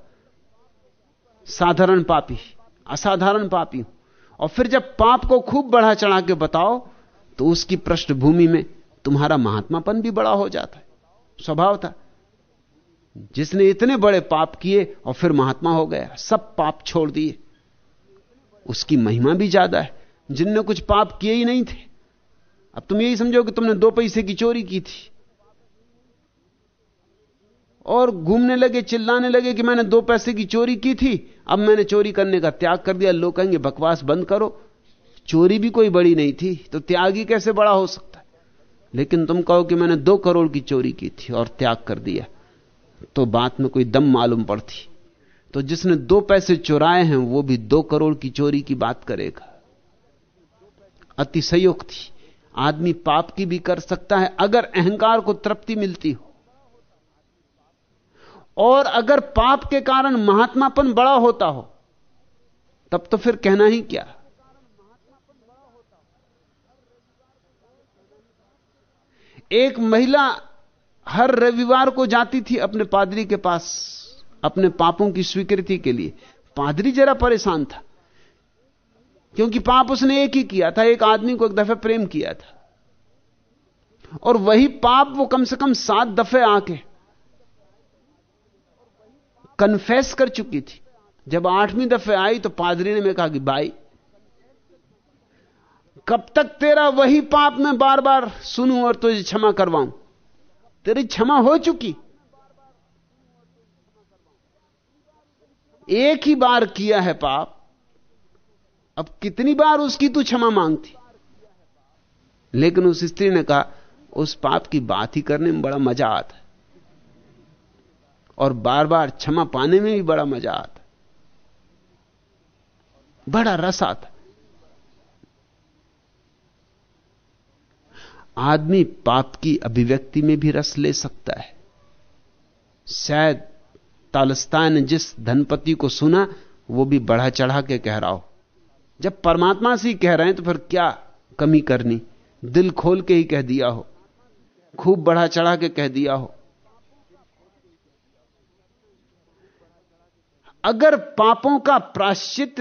साधारण पापी, असाधारण पापी हूँ। और फिर जब पाप को खूब बढ़ा चढ़ा के बताओ तो उसकी पृष्ठभूमि में तुम्हारा महात्मापन भी बड़ा हो जाता है। स्वभाव था। जिसने इतने बड़े पाप किए और फिर महात्मा हो गया, सब पाप छोड़ दिए। उसकी महिमा भी ज़्यादा है। जिनने कुछ पाप किए ही नहीं थे। अब तुम यही समझो कि तुमने दो पैसे की चोरी की थी। और घूमने लगे, चिल्लाने लगे कि मैंने दो पैसे की चोरी की थी। अब मैंने चोरी करने का त्याग कर दिया। लोग कहेंगे, बकवास बंद करो। चोरी भी कोई बड़ी नहीं थी तो त्याग ही कैसे बड़ा हो सकता है? लेकिन तुम कहो कि मैंने दो करोड़ की चोरी की थी और त्याग कर दिया तो बात में कोई दम मालूम पड़ती। तो जिसने दो पैसे चुराए हैं, वो भी दो करोड़ की चोरी की बात करेगा। अतिशयोक्ति आदमी पाप की भी कर सकता है, अगर अहंकार को तृप्ति मिलती हो। और अगर पाप के कारण महात्मापन बड़ा होता हो, तब तो फिर कहना ही क्या? एक महिला हर रविवार को जाती थी अपने पादरी के पास। अपने पापों की स्वीकृति के लिए। पादरी जरा परेशान था, क्योंकि पाप उसने एक ही किया था, एक आदमी को एक दफे प्रेम किया था। और वही पाप वो कम से कम सात दफे आके कन्फेस कर चुकी थी। जब आठवीं दफे आई तो पादरी ने मैं कहा कि, भाई, कब तक तेरा वही पाप मैं बार बार सुनूं और तुझे क्षमा करवाऊं? तेरी क्षमा हो चुकी। एक ही बार किया है पाप, अब कितनी बार उसकी तू क्षमा मांगती? लेकिन उस स्त्री ने कहा, उस पाप की बात ही करने में बड़ा मज़ा आता है। और बार बार क्षमा पाने में भी बड़ा मज़ा आता बड़ा रस आता आदमी पाप की अभिव्यक्ति में भी रस ले सकता है। शायद तालस्ता ने जिस धनपति को सुना, वो भी बढ़ा चढ़ा के कह रहा हो। जब परमात्मा से ही कह रहे हैं तो फिर क्या कमी करनी? दिल खोल के ही कह दिया हो। खूब बढ़ा चढ़ा के कह दिया हो। अगर पापों का प्राश्चित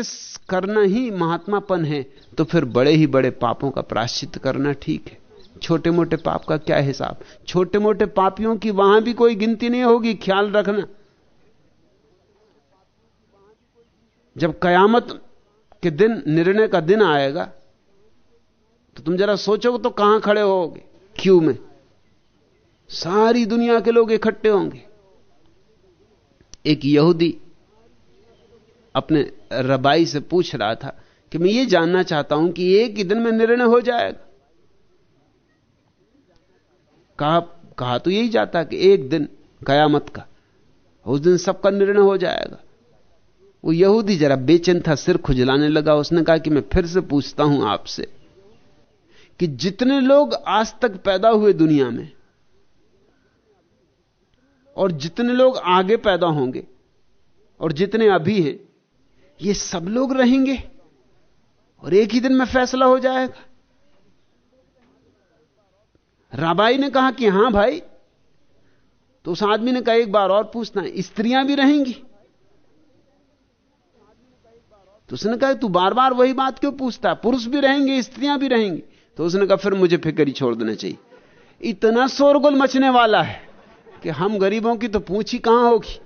करना ही महात्मापन है तो फिर बड़े ही बड़े पापों का प्राश्चित करना ठीक है। छोटे मोटे पाप का क्या हिसाब? छोटे मोटे पापियों की वहाँ भी कोई गिनती नहीं होगी, ख्याल रखना। जब कयामत के दिन, निर्णय का दिन आएगा तो तुम जरा सोचोगे तो कहाँ खड़े होगे? क्यू में? सारी दुनिया के लोग इकट्ठे होंगे। एक यहूदी अपने रबाई से पूछ रहा था कि मैं ये जानना चाहता हूँ कि एक ही दिन में निर्णय हो जाएगा। कहा कहा तो यही जाता कि एक दिन कयामत का, उस दिन सबका निर्णय हो जाएगा। वो यहूदी जरा बेचैन था, सिर खुजलाने लगा। उसने कहा कि मैं फिर से पूछता हूँ आपसे कि जितने लोग आज तक पैदा हुए दुनिया में और जितने लोग आगे पैदा होंगे और जितने अभी हैं, ये सब लोग रहेंगे और एक ही दिन में फैसला हो जाएगा। राबाई ने कहा कि हाँ भाई तो उस आदमी ने कहा, एक बार और पूछना, स्त्रियाँ भी रहेंगी? तो उसने कहा, तू बार बार वही बात क्यों पूछता है? पुरुष भी रहेंगे, स्त्रियाँ भी रहेंगी। तो उसने कहा, फिर मुझे फ़िक्र ही छोड़ देना चाहिए। इतना शोरगुल मचने वाला है कि हम गरीबों की तो पूछ ही कहाँ होगी?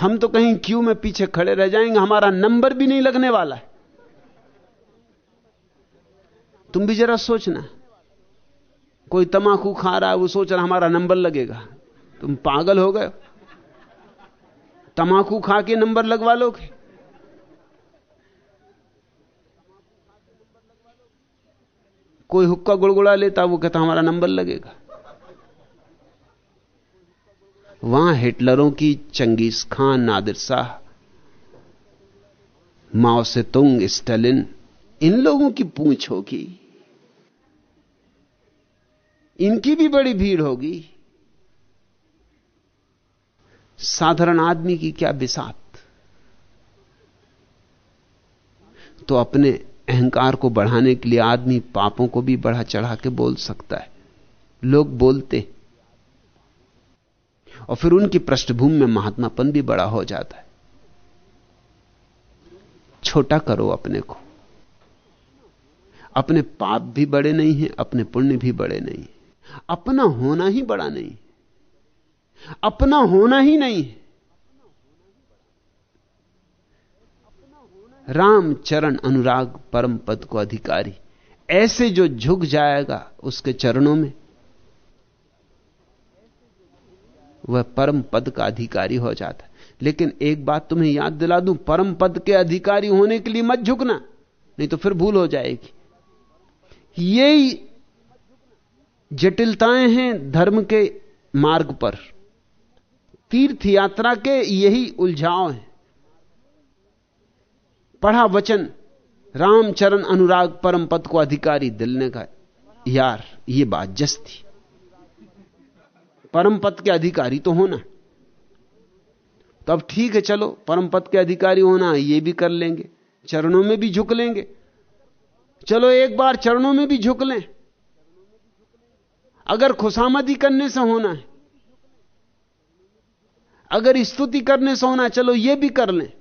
हम तो कहीं क्यू में पीछे खड़े रह जाएँगे? हमारा नंबर भी नहीं लगने वाला है। तुम भी जरा सोचना। कोई तमाकू खा रहा है, वो सोच रहा हमारा नंबर लगेगा। तुम पागल हो गए तमाकू खा के नंबर लगवा लोगे? कोई हुक्का गुड़गुड़ा लेता, वो कहता, हमारा नंबर लगेगा। वहाँ हिटलरों की Genghis Khan, Nadir Shah, Mao Tse Tung, Stalin, इन लोगों की पूछ होगी। इनकी भी बड़ी भीड़ होगी। साधारण आदमी की क्या बिसात? तो अपने अहंकार को बढ़ाने के लिए आदमी पापों को भी बढ़ा चढ़ा के बोल सकता है। लोग बोलते और फिर उनकी पृष्ठभूमि में महात्मापन भी बड़ा हो जाता है। छोटा करो अपने को। अपने पाप भी बड़े नहीं हैं, अपने पुण्य भी बड़े नहीं अपना होना ही बड़ा नहीं अपना होना ही नहीं राम चरण अनुराग परम पद को अधिकारी। ऐसे जो झुक जाएगा उसके चरणों में, वह परम पद का अधिकारी हो जाता है। लेकिन एक बात तुम्हें याद दिला दूँ, परम पद के अधिकारी होने के लिए मत झुकना, नहीं तो फिर भूल हो जाएगी। यही जटिलताएँ हैं धर्म के मार्ग पर। तीर्थ यात्रा के यही उलझाव हैं। पढ़ा वचन। रामचरण अनुराग परम पद को अधिकारी दिल ने का यार, ये बात जस थी। परम पद के अधिकारी तो होना। तो अब ठीक है, चलो, परम पद के अधिकारी होना, ये भी कर लेंगे। चरणों में भी झुक लेंगे। चलो, एक बार चरणों में भी झुक लें। अगर खुशामदी करने से होना है, अगर स्तुति करने से होना चलो, ये भी कर लें।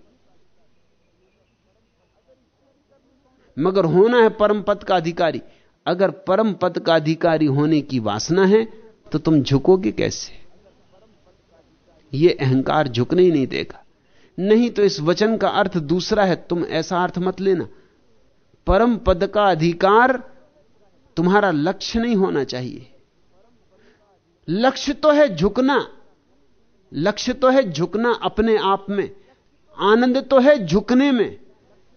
मगर होना है परम पद का अधिकारी। अगर परम पद का अधिकारी होने की वासना है तो तुम झुकोगे कैसे? यह अहंकार झुकने ही नहीं देगा। नहीं तो इस वचन का अर्थ दूसरा है, तुम ऐसा अर्थ मत लेना। परम पद का अधिकार तुम्हारा लक्ष्य नहीं होना चाहिए। लक्ष्य तो है झुकना। लक्ष्य तो है झुकना अपने आप में। आनंद तो है झुकने में।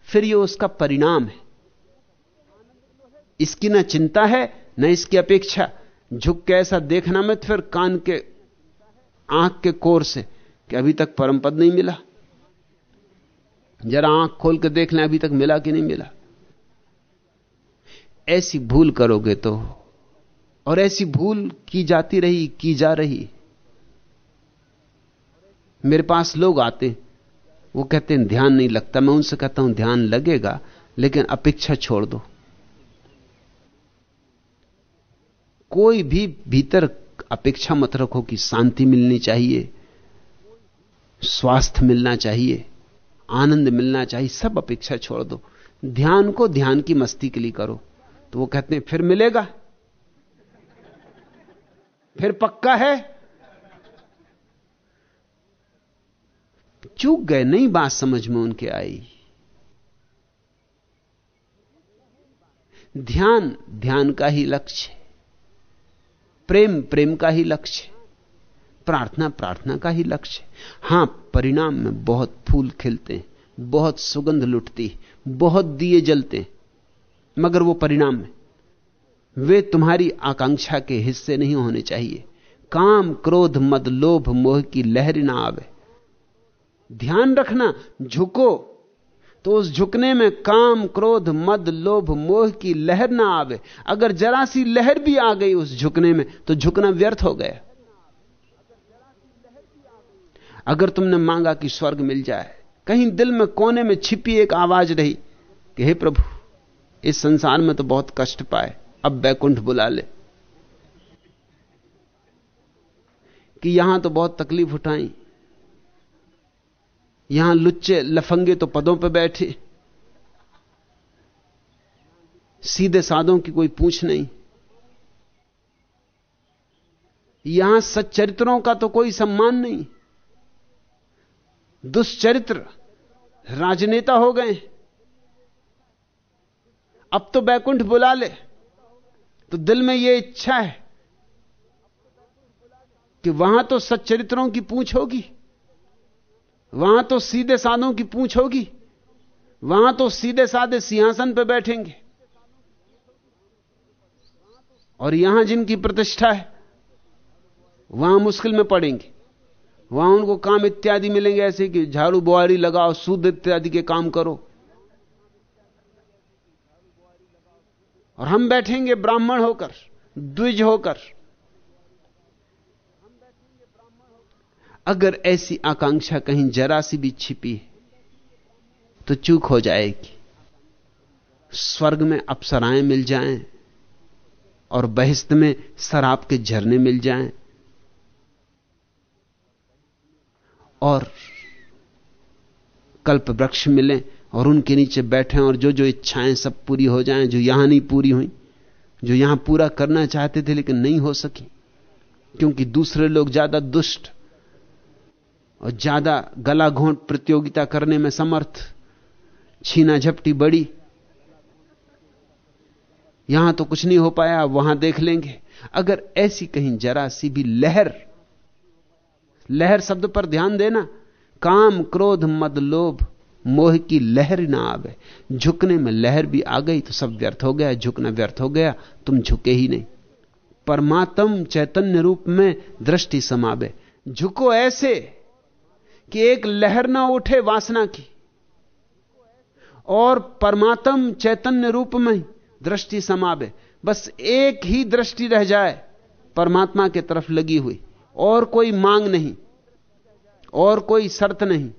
फिर यह उसका परिणाम है। इसकी ना चिंता है, न इसकी अपेक्षा। झुक के ऐसा देखना मत फिर कान के, आँख के कोर से कि अभी तक परम पद नहीं मिला। जरा आँख खोल के देख लें, अभी तक मिला कि नहीं मिला। ऐसी भूल करोगे तो और ऐसी भूल की जाती रही, की जा रही। मेरे पास लोग आते वो कहते हैं, ध्यान नहीं लगता। मैं उनसे कहता हूँ, ध्यान लगेगा, लेकिन अपेक्षा छोड़ दो। कोई भी भीतर अपेक्षा मत रखो कि शांति मिलनी चाहिए, स्वास्थ्य मिलना चाहिए, आनंद मिलना चाहिए, सब अपेक्षा छोड़ दो। ध्यान को ध्यान की मस्ती के लिए करो तो वो कहते हैं, फिर मिलेगा। फिर पक्का है। चूक गए, नई बात समझ में उनके आई। ध्यान ध्यान का ही लक्ष्य प्रेम प्रेम का ही लक्ष्य प्रार्थना प्रार्थना का ही लक्ष्य हाँ। परिणाम में बहुत फूल खिलते हैं, बहुत सुगंध लुटती बहुत दिए जलते हैं, मगर वो परिणाम में वे तुम्हारी आकांक्षा के हिस्से नहीं होने चाहिए। काम, क्रोध, मद, लोभ, मोह की लहर ना आवे। ध्यान रखना, झुको। तो उस झुकने में काम, क्रोध, मद, लोभ, मोह की लहर ना आवे। अगर जरा सी लहर भी आ गई उस झुकने में तो झुकना व्यर्थ हो गया। अगर तुमने मांगा कि स्वर्ग मिल जाए, कहीं दिल में कोने में छिपी एक आवाज़ रही कि, हे प्रभु, इस संसार में तो बहुत कष्ट पाए, अब बैकुंठ बुला ले। कि यहाँ तो बहुत तकलीफ़ उठाई यहाँ लुच्चे लफंगे तो पदों पर बैठे। सीधे साधों की कोई पूछ नहीं। यहाँ सच्चरित्रों का तो कोई सम्मान नहीं। दुष्चरित्र राजनेता हो गए। अब तो बैकुंठ बुला ले। तो दिल में यह इच्छा है कि वहाँ तो सच्चरित्रों की पूछ होगी। वहाँ तो सीधे साधों की पूछ होगी। वहाँ तो सीधे साधे सिंहासन पर बैठेंगे। और यहाँ जिनकी प्रतिष्ठा है, वहाँ मुश्किल में पड़ेंगे। वहाँ उनको काम इत्यादि मिलेंगे, ऐसे कि झाड़ू बुआरी लगाओ, सूद इत्यादि के काम करो। और हम बैठेंगे ब्राह्मण होकर, द्विज होकर अगर ऐसी आकांक्षा कहीं जरा सी भी छिपी है तो चूक हो जाएगी। स्वर्ग में अप्सराएँ मिल जाएँ और बहिस्त में शराब के झरने मिल जाएँ और कल्प वृक्ष मिले और उनके नीचे बैठे और जो जो इच्छाएँ सब पूरी हो जाएँ, जो यहाँ नहीं पूरी हुई, जो यहाँ पूरा करना चाहते थे लेकिन नहीं हो सकी, क्योंकि दूसरे लोग ज़्यादा दुष्ट और ज़्यादा गला घोंट प्रतियोगिता करने में समर्थ, छीना झपटी बड़ी। यहाँ तो कुछ नहीं हो पाया वहाँ देख लेंगे। अगर ऐसी कहीं जरा सी भी लहर लहर शब्द पर ध्यान देना, काम, क्रोध, मद, लोभ, मोह की लहर ना आवे। झुकने में लहर भी आ गई तो सब व्यर्थ हो गया, झुकना व्यर्थ हो गया, तुम झुके ही नहीं। परमात्म चैतन्य रूप में दृष्टि समावे। झुको ऐसे कि एक लहर ना उठे वासना की, और परमात्म चैतन्य रूप में दृष्टि समावे। बस एक ही दृष्टि रह जाए, परमात्मा के तरफ़ लगी हुई। और कोई मांग नहीं, और कोई शर्त नहीं।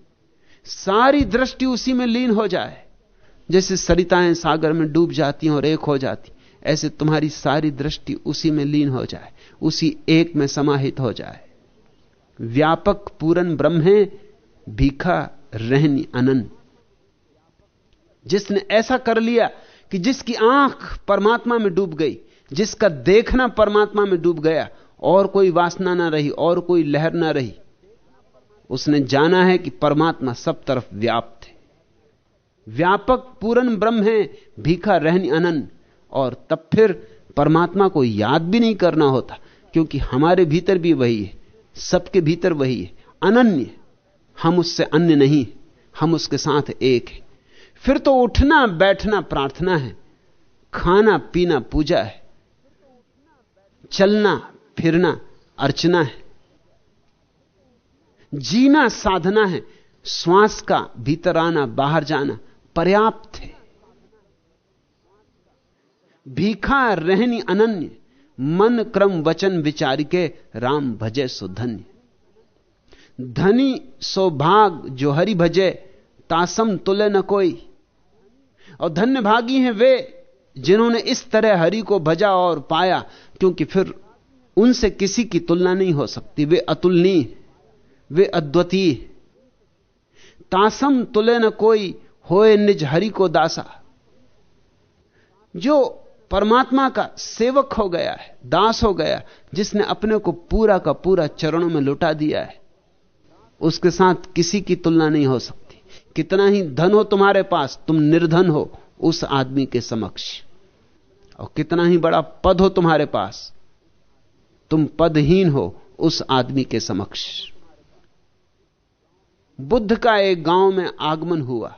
सारी दृष्टि उसी में लीन हो जाए, जैसे सरिताएँ सागर में डूब जाती हैं और एक हो जाती। ऐसे तुम्हारी सारी दृष्टि उसी में लीन हो जाए, उसी एक में समाहित हो जाए। व्यापक पूरन ब्रह्म है भीखा, रहनी अनन जिसने ऐसा कर लिया कि जिसकी आँख परमात्मा में डूब गई, जिसका देखना परमात्मा में डूब गया, और कोई वासना ना रही, और कोई लहर ना रही, उसने जाना है कि परमात्मा सब तरफ़ व्याप्त है। व्यापक पूर्ण ब्रह्म है, भीखा, रहनी अनन और तब फिर परमात्मा को याद भी नहीं करना होता, क्योंकि हमारे भीतर भी वही है, सबके भीतर वही है, अनन्य हम उससे अन्य नहीं, हम उसके साथ एक है। फिर तो उठना, बैठना प्रार्थना है। खाना, पीना, पूजा है। चलना, फिरना, अर्चना है। जीना, साधना है। श्वास का भीतर आना, बाहर जाना, पर्याप्त है। भीखा, रहनी अनन्य। मन क्रम वचन विचार के राम भजे सुधन्य धनी सौभाग जो हरि भजे, तासम तुले न कोई। और धन्य भागी हैं वे जिन्होंने इस तरह हरि को भजा और पाया, क्योंकि फिर उनसे किसी की तुलना नहीं हो सकती। वे अतुलनीय, वे अद्वितीय। तासम तुले न कोई होए निज हरि को दासा। जो परमात्मा का सेवक हो गया है, दास हो गया, जिसने अपने को पूरा का पूरा चरणों में लुटा दिया है। उसके साथ किसी की तुलना नहीं हो सकती। कितना ही धन हो तुम्हारे पास, तुम निर्धन हो उस आदमी के समक्ष। और कितना ही बड़ा पद हो तुम्हारे पास, तुम पदहीन हो उस आदमी के समक्ष। बुद्ध का एक गाँव में आगमन हुआ।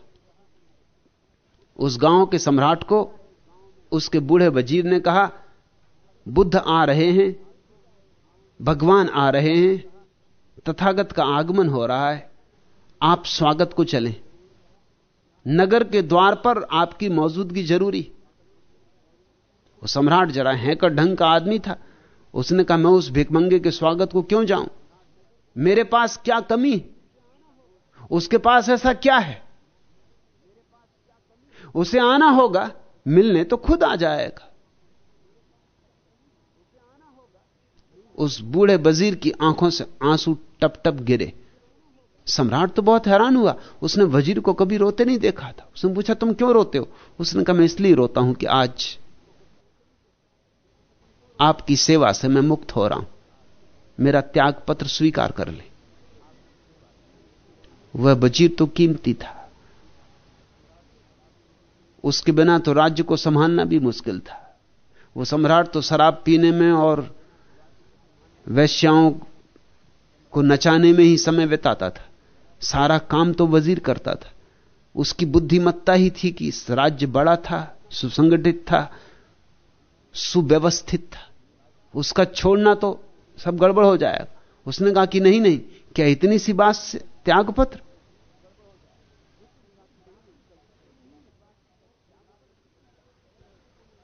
उस गाँव के सम्राट को उसके बूढ़े वज़ीर ने कहा, बुद्ध आ रहे हैं, भगवान आ रहे हैं तथागत का आगमन हो रहा है, आप स्वागत को चलें। नगर के द्वार पर आपकी मौजूदगी ज़रूरी। वो सम्राट जरा हैकर ढंग का आदमी था। उसने कहा, मैं उस भिकमंगे के स्वागत को क्यों जाऊँ? मेरे पास क्या कमी? उसके पास ऐसा क्या है? उसे आना होगा, मिलने तो खुद आ जाएगा। उस बूढ़े वज़ीर की आँखों से आँसू टप टप गिरे। सम्राट तो बहुत हैरान हुआ। उसने वज़ीर को कभी रोते नहीं देखा था। उसने पूछा, तुम क्यों रोते हो? उसने कहा, मैं इसलिए रोता हूँ कि आज आपकी सेवा से मैं मुक्त हो रहा हूँ। मेरा त्याग पत्र स्वीकार कर ले। वह वज़ीर तो कीमती था। उसके बिना तो राज्य को संभालना भी मुश्किल था। वो सम्राट तो शराब पीने में और वैश्याओं को नचाने में ही समय बिताता था। सारा काम तो वज़ीर करता था। उसकी बुद्धिमत्ता ही थी कि राज्य बड़ा था, सुसंगठित था, सुव्यवस्थित था। उसका छोड़ना तो सब गड़बड़ हो जाएगा। उसने कहा कि नहीं नहीं, क्या इतनी सी बात से त्याग पत्र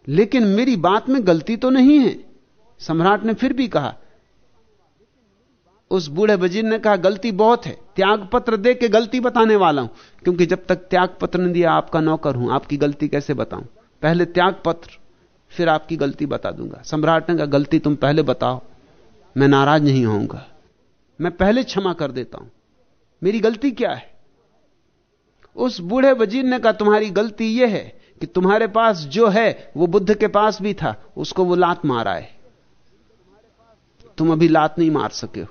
लेकिन मेरी बात में गलती तो नहीं है, सम्राट ने फिर भी कहा उस बूढ़े वज़ीर ने कहा, गलती बहुत है त्याग पत्र दे के गलती बताने वाला हूँ, क्योंकि जब तक त्याग पत्र नहीं दिया, आपका नौकर हूँ, आपकी गलती कैसे बताऊँ? पहले त्याग पत्र फिर आपकी गलती बता दूँगा। सम्राट ने कहा, गलती तुम पहले बताओ, मैं नाराज़ नहीं होऊँगा। मैं पहले क्षमा कर देता हूँ। मेरी गलती क्या है? उस बूढ़े वज़ीर ने कहा, तुम्हारी गलती यह है कि तुम्हारे पास जो है, वो बुद्ध के पास भी था, उसको वो लात मारा है। तुम अभी लात नहीं मार सके हो।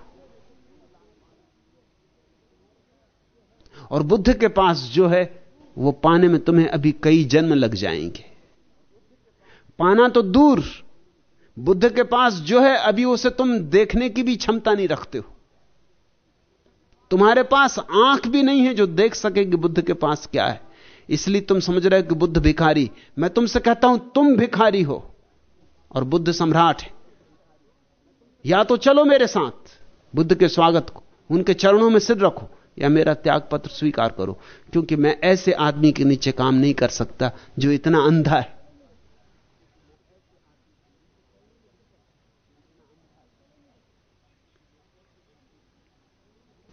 और बुद्ध के पास जो है, वो पाने में तुम्हें अभी कई जन्म लग जाएँगे। पाना तो दूर। बुद्ध के पास जो है, अभी उसे तुम देखने की भी क्षमता नहीं रखते हो। तुम्हारे पास आँख भी नहीं है जो देख सके कि बुद्ध के पास क्या है। इसलिए तुम समझ रहे हो कि बुद्ध भिखारी। मैं तुमसे कहता हूँ, तुम भिखारी हो और बुद्ध सम्राट है। या तो चलो मेरे साथ, बुद्ध के स्वागत को, उनके चरणों में सिर रखो। या मेरा त्याग पत्र स्वीकार करो, क्योंकि मैं ऐसे आदमी के नीचे काम नहीं कर सकता जो इतना अंधा है।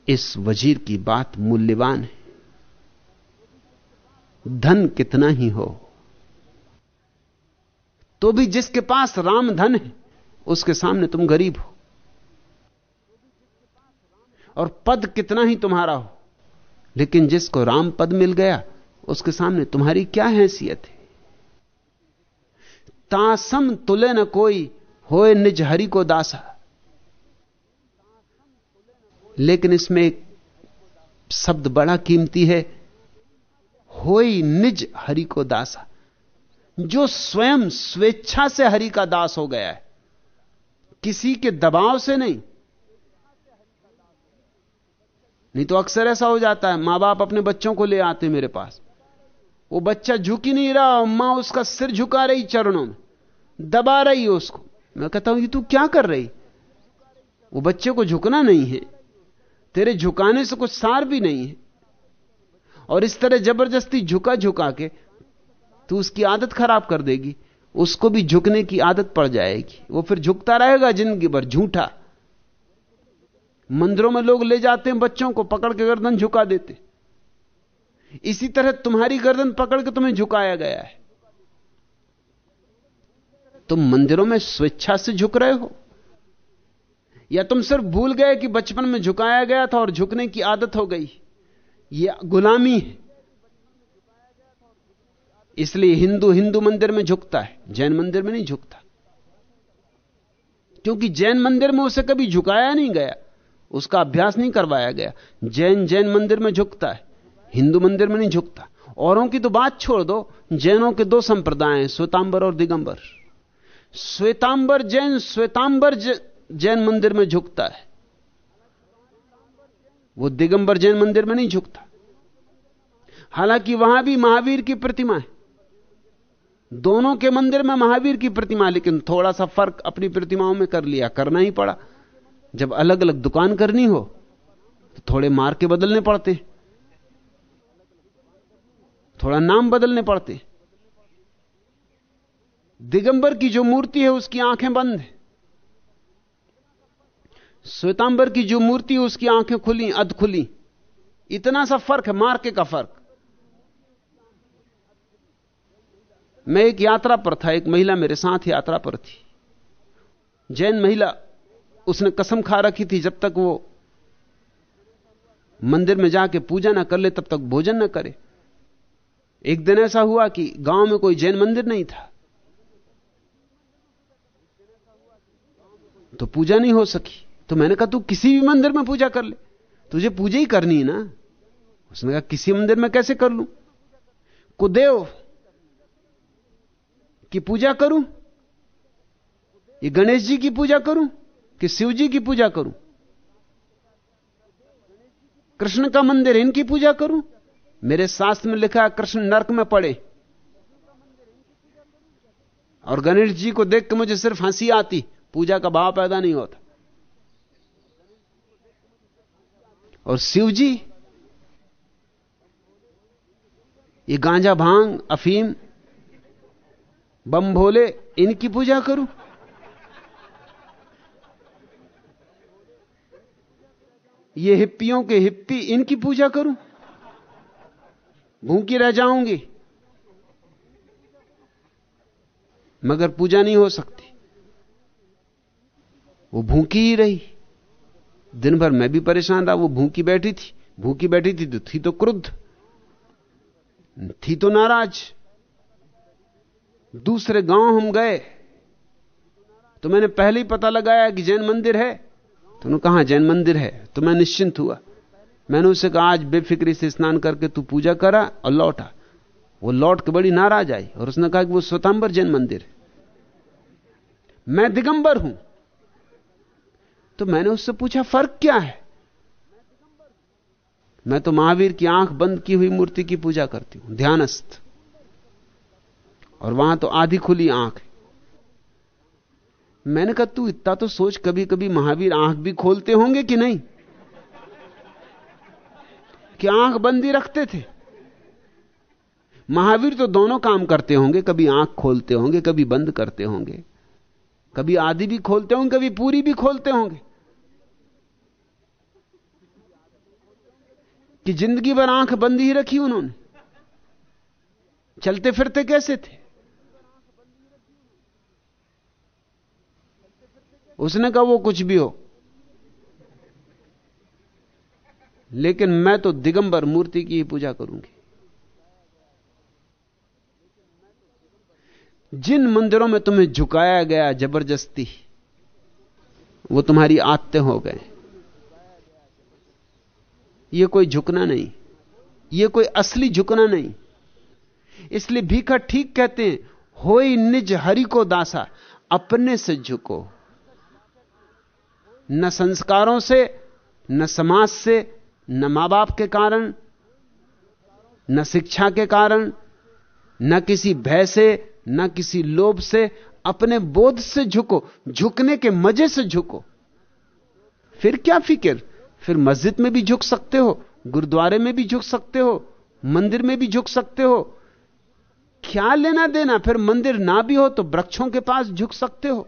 इस वज़ीर की बात मूल्यवान है। धन कितना ही हो तो भी जिसके पास राम धन है, उसके सामने तुम गरीब हो। और पद कितना ही तुम्हारा हो। लेकिन जिसको राम पद मिल गया, उसके सामने तुम्हारी क्या हैसियत है? तासम तुले न कोई, होए निज हरि को दासा। लेकिन इसमें एक शब्द बड़ा कीमती है, होई निज हरि को दासा। जो स्वयं स्वेच्छा से हरि का दास हो गया है, किसी के दबाव से नहीं नहीं तो अक्सर ऐसा हो जाता है माँ बाप अपने बच्चों को ले आते मेरे पास। वो बच्चा झुक ही नहीं रहा माँ उसका सिर झुका रही चरणों में, दबा रही है उसको। मैं कहता हूँ कि तू क्या कर रही? वो बच्चे को झुकना नहीं है। तेरे झुकाने से कुछ सार भी नहीं है। और इस तरह ज़बरदस्ती झुका झुका के तू उसकी आदत खराब कर देगी। उसको भी झुकने की आदत पड़ जाएगी। वो फिर झुकता रहेगा ज़िंदगी भर, झूठा। मंदिरों में लोग ले जाते हैं बच्चों को, पकड़ के गर्दन झुका देते। इसी तरह तुम्हारी गर्दन पकड़ के तुम्हें झुकाया गया है। तुम मंदिरों में स्वेच्छा से झुक रहे हो। या तुम सिर्फ़ भूल गए कि बचपन में झुकाया गया था और झुकने की आदत हो गई। यह गुलामी है। इसलिए हिंदू हिंदू मंदिर में झुकता है, जैन मंदिर में नहीं झुकता। क्योंकि जैन मंदिर में उसे कभी झुकाया नहीं गया। उसका अभ्यास नहीं करवाया गया। जैन जैन मंदिर में झुकता है, हिंदू मंदिर में नहीं झुकता। औरों की तो बात छोड़ दो, जैनों के दो संप्रदाय हैं, श्वेतांबर और दिगंबर। श्वेतांबर जैन श्वेतांबर जैन मंदिर में झुकता है। वो दिगंबर जैन मंदिर में नहीं झुकता। हालाँकि वहाँ भी महावीर की प्रतिमा है। दोनों के मंदिर में महावीर की प्रतिमा, लेकिन थोड़ा सा फ़र्क अपनी प्रतिमाओं में कर लिया, करना ही पड़ा। जब अलग अलग दुकान करनी हो तो थोड़े मार के बदलने पड़ते। थोड़ा नाम बदलने पड़ते। दिगंबर की जो मूर्ति है, उसकी आँखें बंद है। श्वेतांबर की जो मूर्ति है, उसकी आँखें खुली, अध खुली। इतना सा फ़र्क है, मार्के का फ़र्क। मैं एक यात्रा पर था, एक महिला मेरे साथ यात्रा पर थी। जैन महिला उसने कसम खा रखी थी, जब तक वो मंदिर में जाके पूजा ना कर ले, तब तक भोजन ना करे। एक दिन ऐसा हुआ कि गाँव में कोई जैन मंदिर नहीं था। तो पूजा नहीं हो सकी। तो मैंने कहा, तू किसी भी मंदिर में पूजा कर ले। तुझे पूजा ही करनी है ना? उसने कहा, किसी मंदिर में कैसे कर लूँ? कुदेव की पूजा करूँ? ये गणेश जी की पूजा करूँ? कि शिव जी की पूजा करूँ? कृष्ण का मंदिर, इनकी पूजा करूँ? मेरे शास्त्र में लिखा कृष्ण नरक में पड़े। और गणेश जी को देख के मुझे सिर्फ़ हँसी आती, पूजा का भाव पैदा नहीं होता। और शिव जी ये गांजा भाँग, अफीम, बम भोले, इनकी पूजा करूँ? ये हिप्पियों के हिप्पी, इनकी पूजा करूँ? भूखी रह जाऊँगी। मगर पूजा नहीं हो सकती। वो भूखी ही रही। दिन भर मैं भी परेशान रहा, वो भूखी बैठी थी। भूखी बैठी थी तो थी तो क्रुद्ध। थी तो नाराज़। दूसरे गाँव हम गए तो मैंने पहले ही पता लगाया कि जैन मंदिर है। तो उन्होंने कहा, जैन मंदिर है तो मैं निश्चिंत हुआ। मैंने उसे कहा, आज बेफिक्री से स्नान करके तू पूजा करा और लौटा वो लौट के बड़ी नाराज़ आई और उसने कहा कि वो स्वतंबर जैन मंदिर है। मैं दिगंबर हूँ। तो मैंने उससे पूछा, फ़र्क क्या है? मैं तो महावीर की आँख बंद की हुई मूर्ति की पूजा करती हूँ, ध्यानस्थ। और वहाँ तो आधी खुली आँख है। मैंने कहा, तू इतना तो सोच कभी कभी महावीर आँख भी खोलते होंगे कि नहीं? कि आँख बंदी रखते थे। महावीर तो दोनों काम करते होंगे, कभी आँख खोलते होंगे, कभी बंद करते होंगे। कभी आधी भी खोलते होंगे, कभी पूरी भी खोलते होंगे। कि ज़िंदगी भर आँख बंद ही रखी उन्होंने। चलते फिरते कैसे थे? उसने कहा, वो कुछ भी हो। लेकिन मैं तो दिगंबर मूर्ति की ही पूजा करूँगी। जिन मंदिरों में तुम्हें झुकाया गया ज़बरदस्ती, वो तुम्हारी आत्ते हो गए। ये कोई झुकना नहीं, ये कोई असली झुकना नहीं। इसलिए भीखा ठीक कहते हैं हो निज हरि को दासा, अपने से झुको। न संस्कारों से, न समाज से, न माँ बाप के कारण, न शिक्षा के कारण, न किसी भय से, न किसी लोभ से, अपने बोध से झुको, झुकने के मज़े से झुको। फिर क्या फ़िक्र? फिर मस्जिद में भी झुक सकते हो, गुरुद्वारे में भी झुक सकते हो, मंदिर में भी झुक सकते हो। क्या लेना देना? फिर मंदिर ना भी हो तो वृक्षों के पास झुक सकते हो।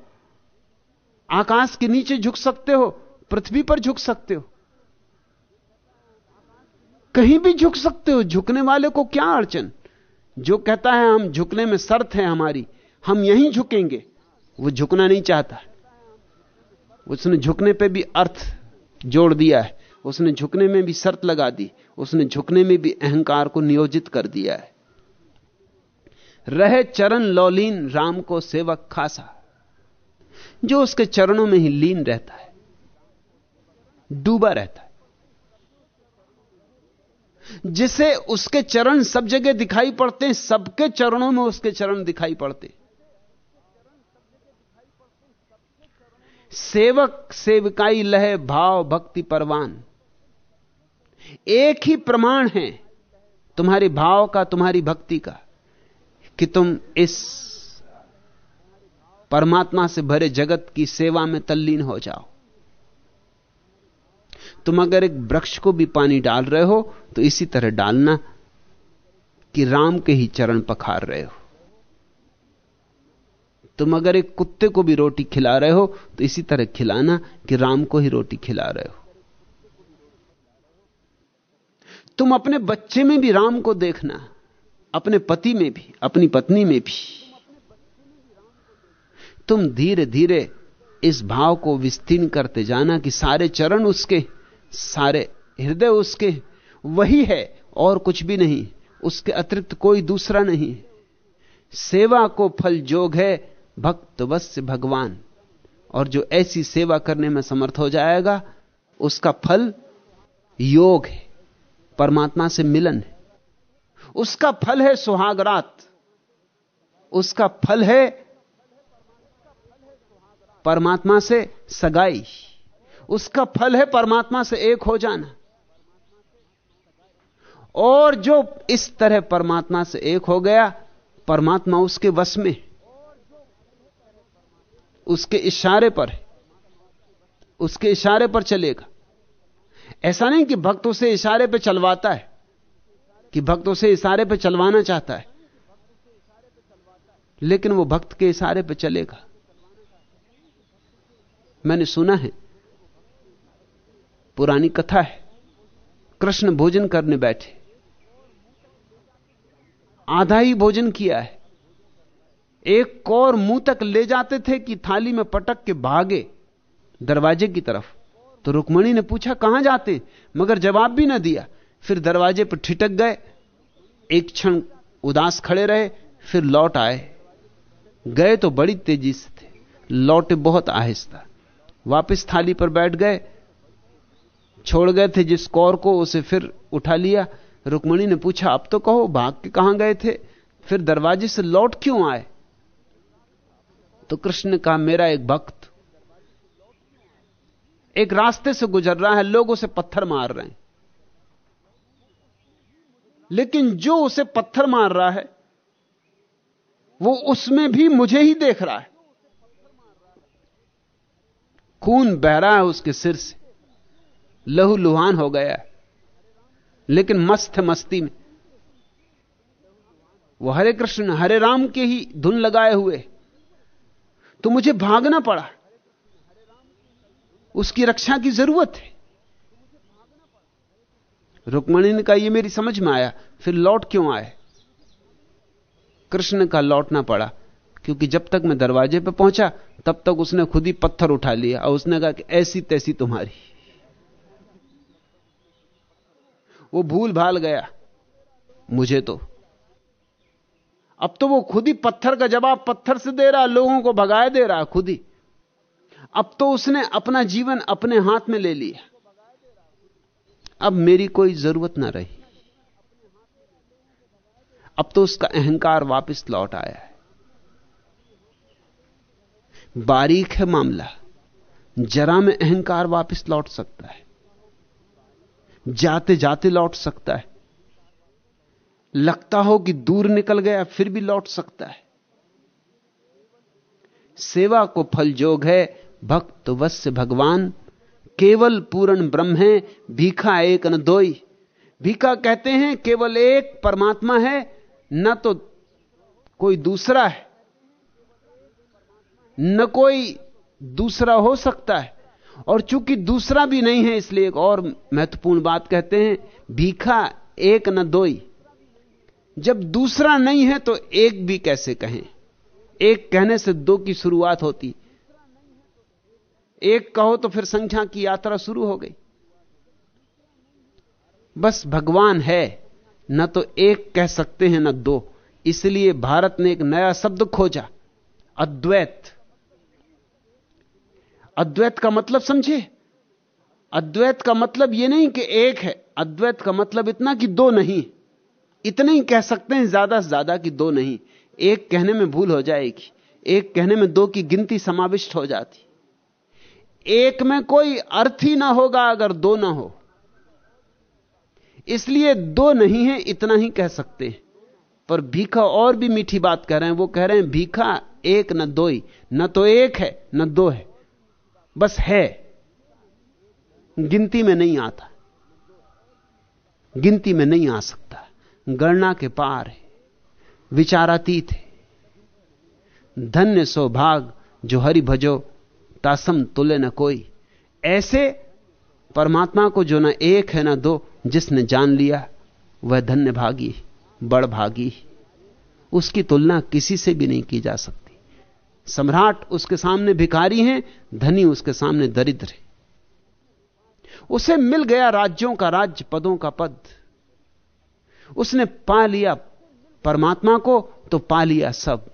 आकाश के नीचे झुक सकते हो, पृथ्वी पर झुक सकते हो। कहीं भी झुक सकते हो, झुकने वाले को क्या अड़चन? जो कहता है, हम झुकने में शर्त है हमारी, हम यहीं झुकेंगे। वो झुकना नहीं चाहता। उसने झुकने पे भी अर्थ जोड़ दिया है। उसने झुकने में भी शर्त लगा दी। उसने झुकने में भी अहंकार को नियोजित कर दिया है। रहे चरण लौलीन, राम को सेवक खासा। जो उसके चरणों में ही लीन रहता है, डूबा रहता है। जिसे उसके चरण सब जगह दिखाई पड़ते हैं, सबके चरणों में उसके चरण दिखाई पड़ते सेवक, सेवकाई लह, भाव, भक्ति, परवान। एक ही प्रमाण है, तुम्हारे भाव का, तुम्हारी भक्ति का, कि तुम इस परमात्मा से भरे जगत की सेवा में तल्लीन हो जाओ। तुम अगर एक वृक्ष को भी पानी डाल रहे हो तो इसी तरह डालना कि राम के ही चरण पखार रहे हो। तुम अगर एक कुत्ते को भी रोटी खिला रहे हो तो इसी तरह खिलाना कि राम को ही रोटी खिला रहे हो। तुम अपने बच्चे में भी राम को देखना, अपने पति में भी, अपनी पत्नी में भी। तुम धीरे धीरे इस भाव को विस्तीर्ण करते जाना कि सारे चरण उसके, सारे हृदय उसके, वही है, और कुछ भी नहीं, उसके अतिरिक्त कोई दूसरा नहीं। सेवा को फल जोग है, भक्त वस्य भगवान। और जो ऐसी सेवा करने में समर्थ हो जाएगा, उसका फल योग है, परमात्मा से मिलन है। उसका फल है सुहागरात उसका फल है परमात्मा से सगाई। उसका फल है परमात्मा से एक हो जाना। और जो इस तरह परमात्मा से एक हो गया, परमात्मा उसके वश में, उसके इशारे पर, उसके इशारे पर चलेगा। ऐसा नहीं कि भक्त उसे इशारे पर चलवाता है, कि भक्त उसे इशारे पर चलवाना चाहता है, लेकिन वो भक्त के इशारे पर चलेगा। मैंने सुना है। पुरानी कथा है। कृष्ण भोजन करने बैठे। आधा ही भोजन किया है। एक कौर मुँह तक ले जाते थे कि थाली में पटक के भागे दरवाजे की तरफ़। तो रुक्मणी ने पूछा, कहाँ जाते? मगर जवाब भी ना दिया। फिर दरवाजे पर ठिटक गए। एक क्षण उदास खड़े रहे, फिर लौट आए। गए तो बड़ी तेज़ी से थे। लौटे बहुत आहिस्ता। वापस थाली पर बैठ गए। छोड़ गए थे जिस कौर को, उसे फिर उठा लिया। रुक्मणी ने पूछा, अब तो कहो, भाग के कहाँ गए थे? फिर दरवाजे से लौट क्यों आए? तो कृष्ण ने कहा, मेरा एक भक्त एक रास्ते से गुजर रहा है, लोग उसे पत्थर मार रहे हैं। लेकिन जो उसे पत्थर मार रहा है, वो उसमें भी मुझे ही देख रहा है। खून बह रहा है उसके सिर से। लहू लुहान हो गया है। लेकिन मस्त है मस्ती में। वो हरे कृष्ण हरे राम के ही धुन लगाए हुए। तो मुझे भागना पड़ा। उसकी रक्षा की ज़रूरत है। रुक्मणी ने कहा यह मेरी समझ में आया, फिर लौट क्यों आए? कृष्ण का लौटना पड़ा। क्योंकि जब तक मैं दरवाजे पर पहुँचा, तब तक उसने खुद ही पत्थर उठा लिया और उसने कहा कि ऐसी तैसी तुम्हारी। वो भूल भाल गया। मुझे तो। अब तो वो खुद ही पत्थर का जवाब पत्थर से दे रहा, लोगों को भगाए दे रहा खुद ही। अब तो उसने अपना जीवन अपने हाथ में ले लिया। अब मेरी कोई ज़रूरत ना रही। अब तो उसका अहंकार वापस लौट आया है। बारीक है मामला। जरा में अहंकार वापस लौट सकता है। जाते जाते लौट सकता है। लगता हो कि दूर निकल गया, फिर भी लौट सकता है। सेवा को फल जोग है, भक्त वश्य भगवान। केवल पूर्ण ब्रह्म है, भीखा एक न दोई। भीखा कहते हैं, केवल एक परमात्मा है, न तो कोई दूसरा है। न कोई दूसरा हो सकता है। और चूँकि दूसरा भी नहीं है, इसलिए एक और महत्वपूर्ण बात कहते हैं, भीखा एक न दोई। जब दूसरा नहीं है तो एक भी कैसे कहें? एक कहने से दो की शुरुआत होती। एक कहो तो फिर संख्या की यात्रा शुरू हो गई। बस भगवान है, न तो एक कह सकते हैं न दो। इसलिए भारत ने एक नया शब्द खोजा, अद्वैत। अद्वैत का मतलब समझे? अद्वैत का मतलब यह नहीं कि एक है। अद्वैत का मतलब इतना कि दो नहीं। इतने ही कह सकते हैं, ज़्यादा से ज़्यादा कि दो नहीं। एक कहने में भूल हो जाएगी। एक कहने में दो की गिनती समाविष्ट हो जाती। एक में कोई अर्थ ही ना होगा अगर दो ना हो। इसलिए दो नहीं है, इतना ही कह सकते हैं। पर भीखा और भी मीठी बात कह रहे हैं। वो कह रहे हैं, भीखा एक न दो ही। न तो एक है, न दो है। बस है। गिनती में नहीं आता। गिनती में नहीं आ सकता। गणना के पार है। विचारातीत है। धन्य सौभाग जो हरि भजो, तासम तुले न कोई। ऐसे परमात्मा को जो न एक है न दो, जिसने जान लिया, वह धन्य भागी, बड़ भागी। उसकी तुलना किसी से भी नहीं की जा सकती। सम्राट उसके सामने भिखारी हैं, धनी उसके सामने दरिद्र है। उसे मिल गया राज्यों का राज्य पदों का पद। उसने पा लिया परमात्मा को तो पा लिया सब।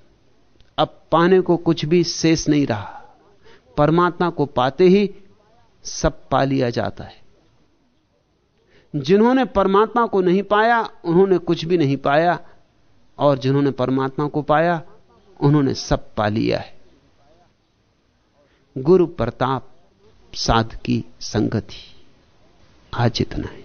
अब पाने को कुछ भी शेष नहीं रहा। परमात्मा को पाते ही सब पा लिया जाता है। जिन्होंने परमात्मा को नहीं पाया, उन्होंने कुछ भी नहीं पाया, और जिन्होंने परमात्मा को पाया उन्होंने सब पा लिया है। गुरु प्रताप साध की संगति। आज इतना है।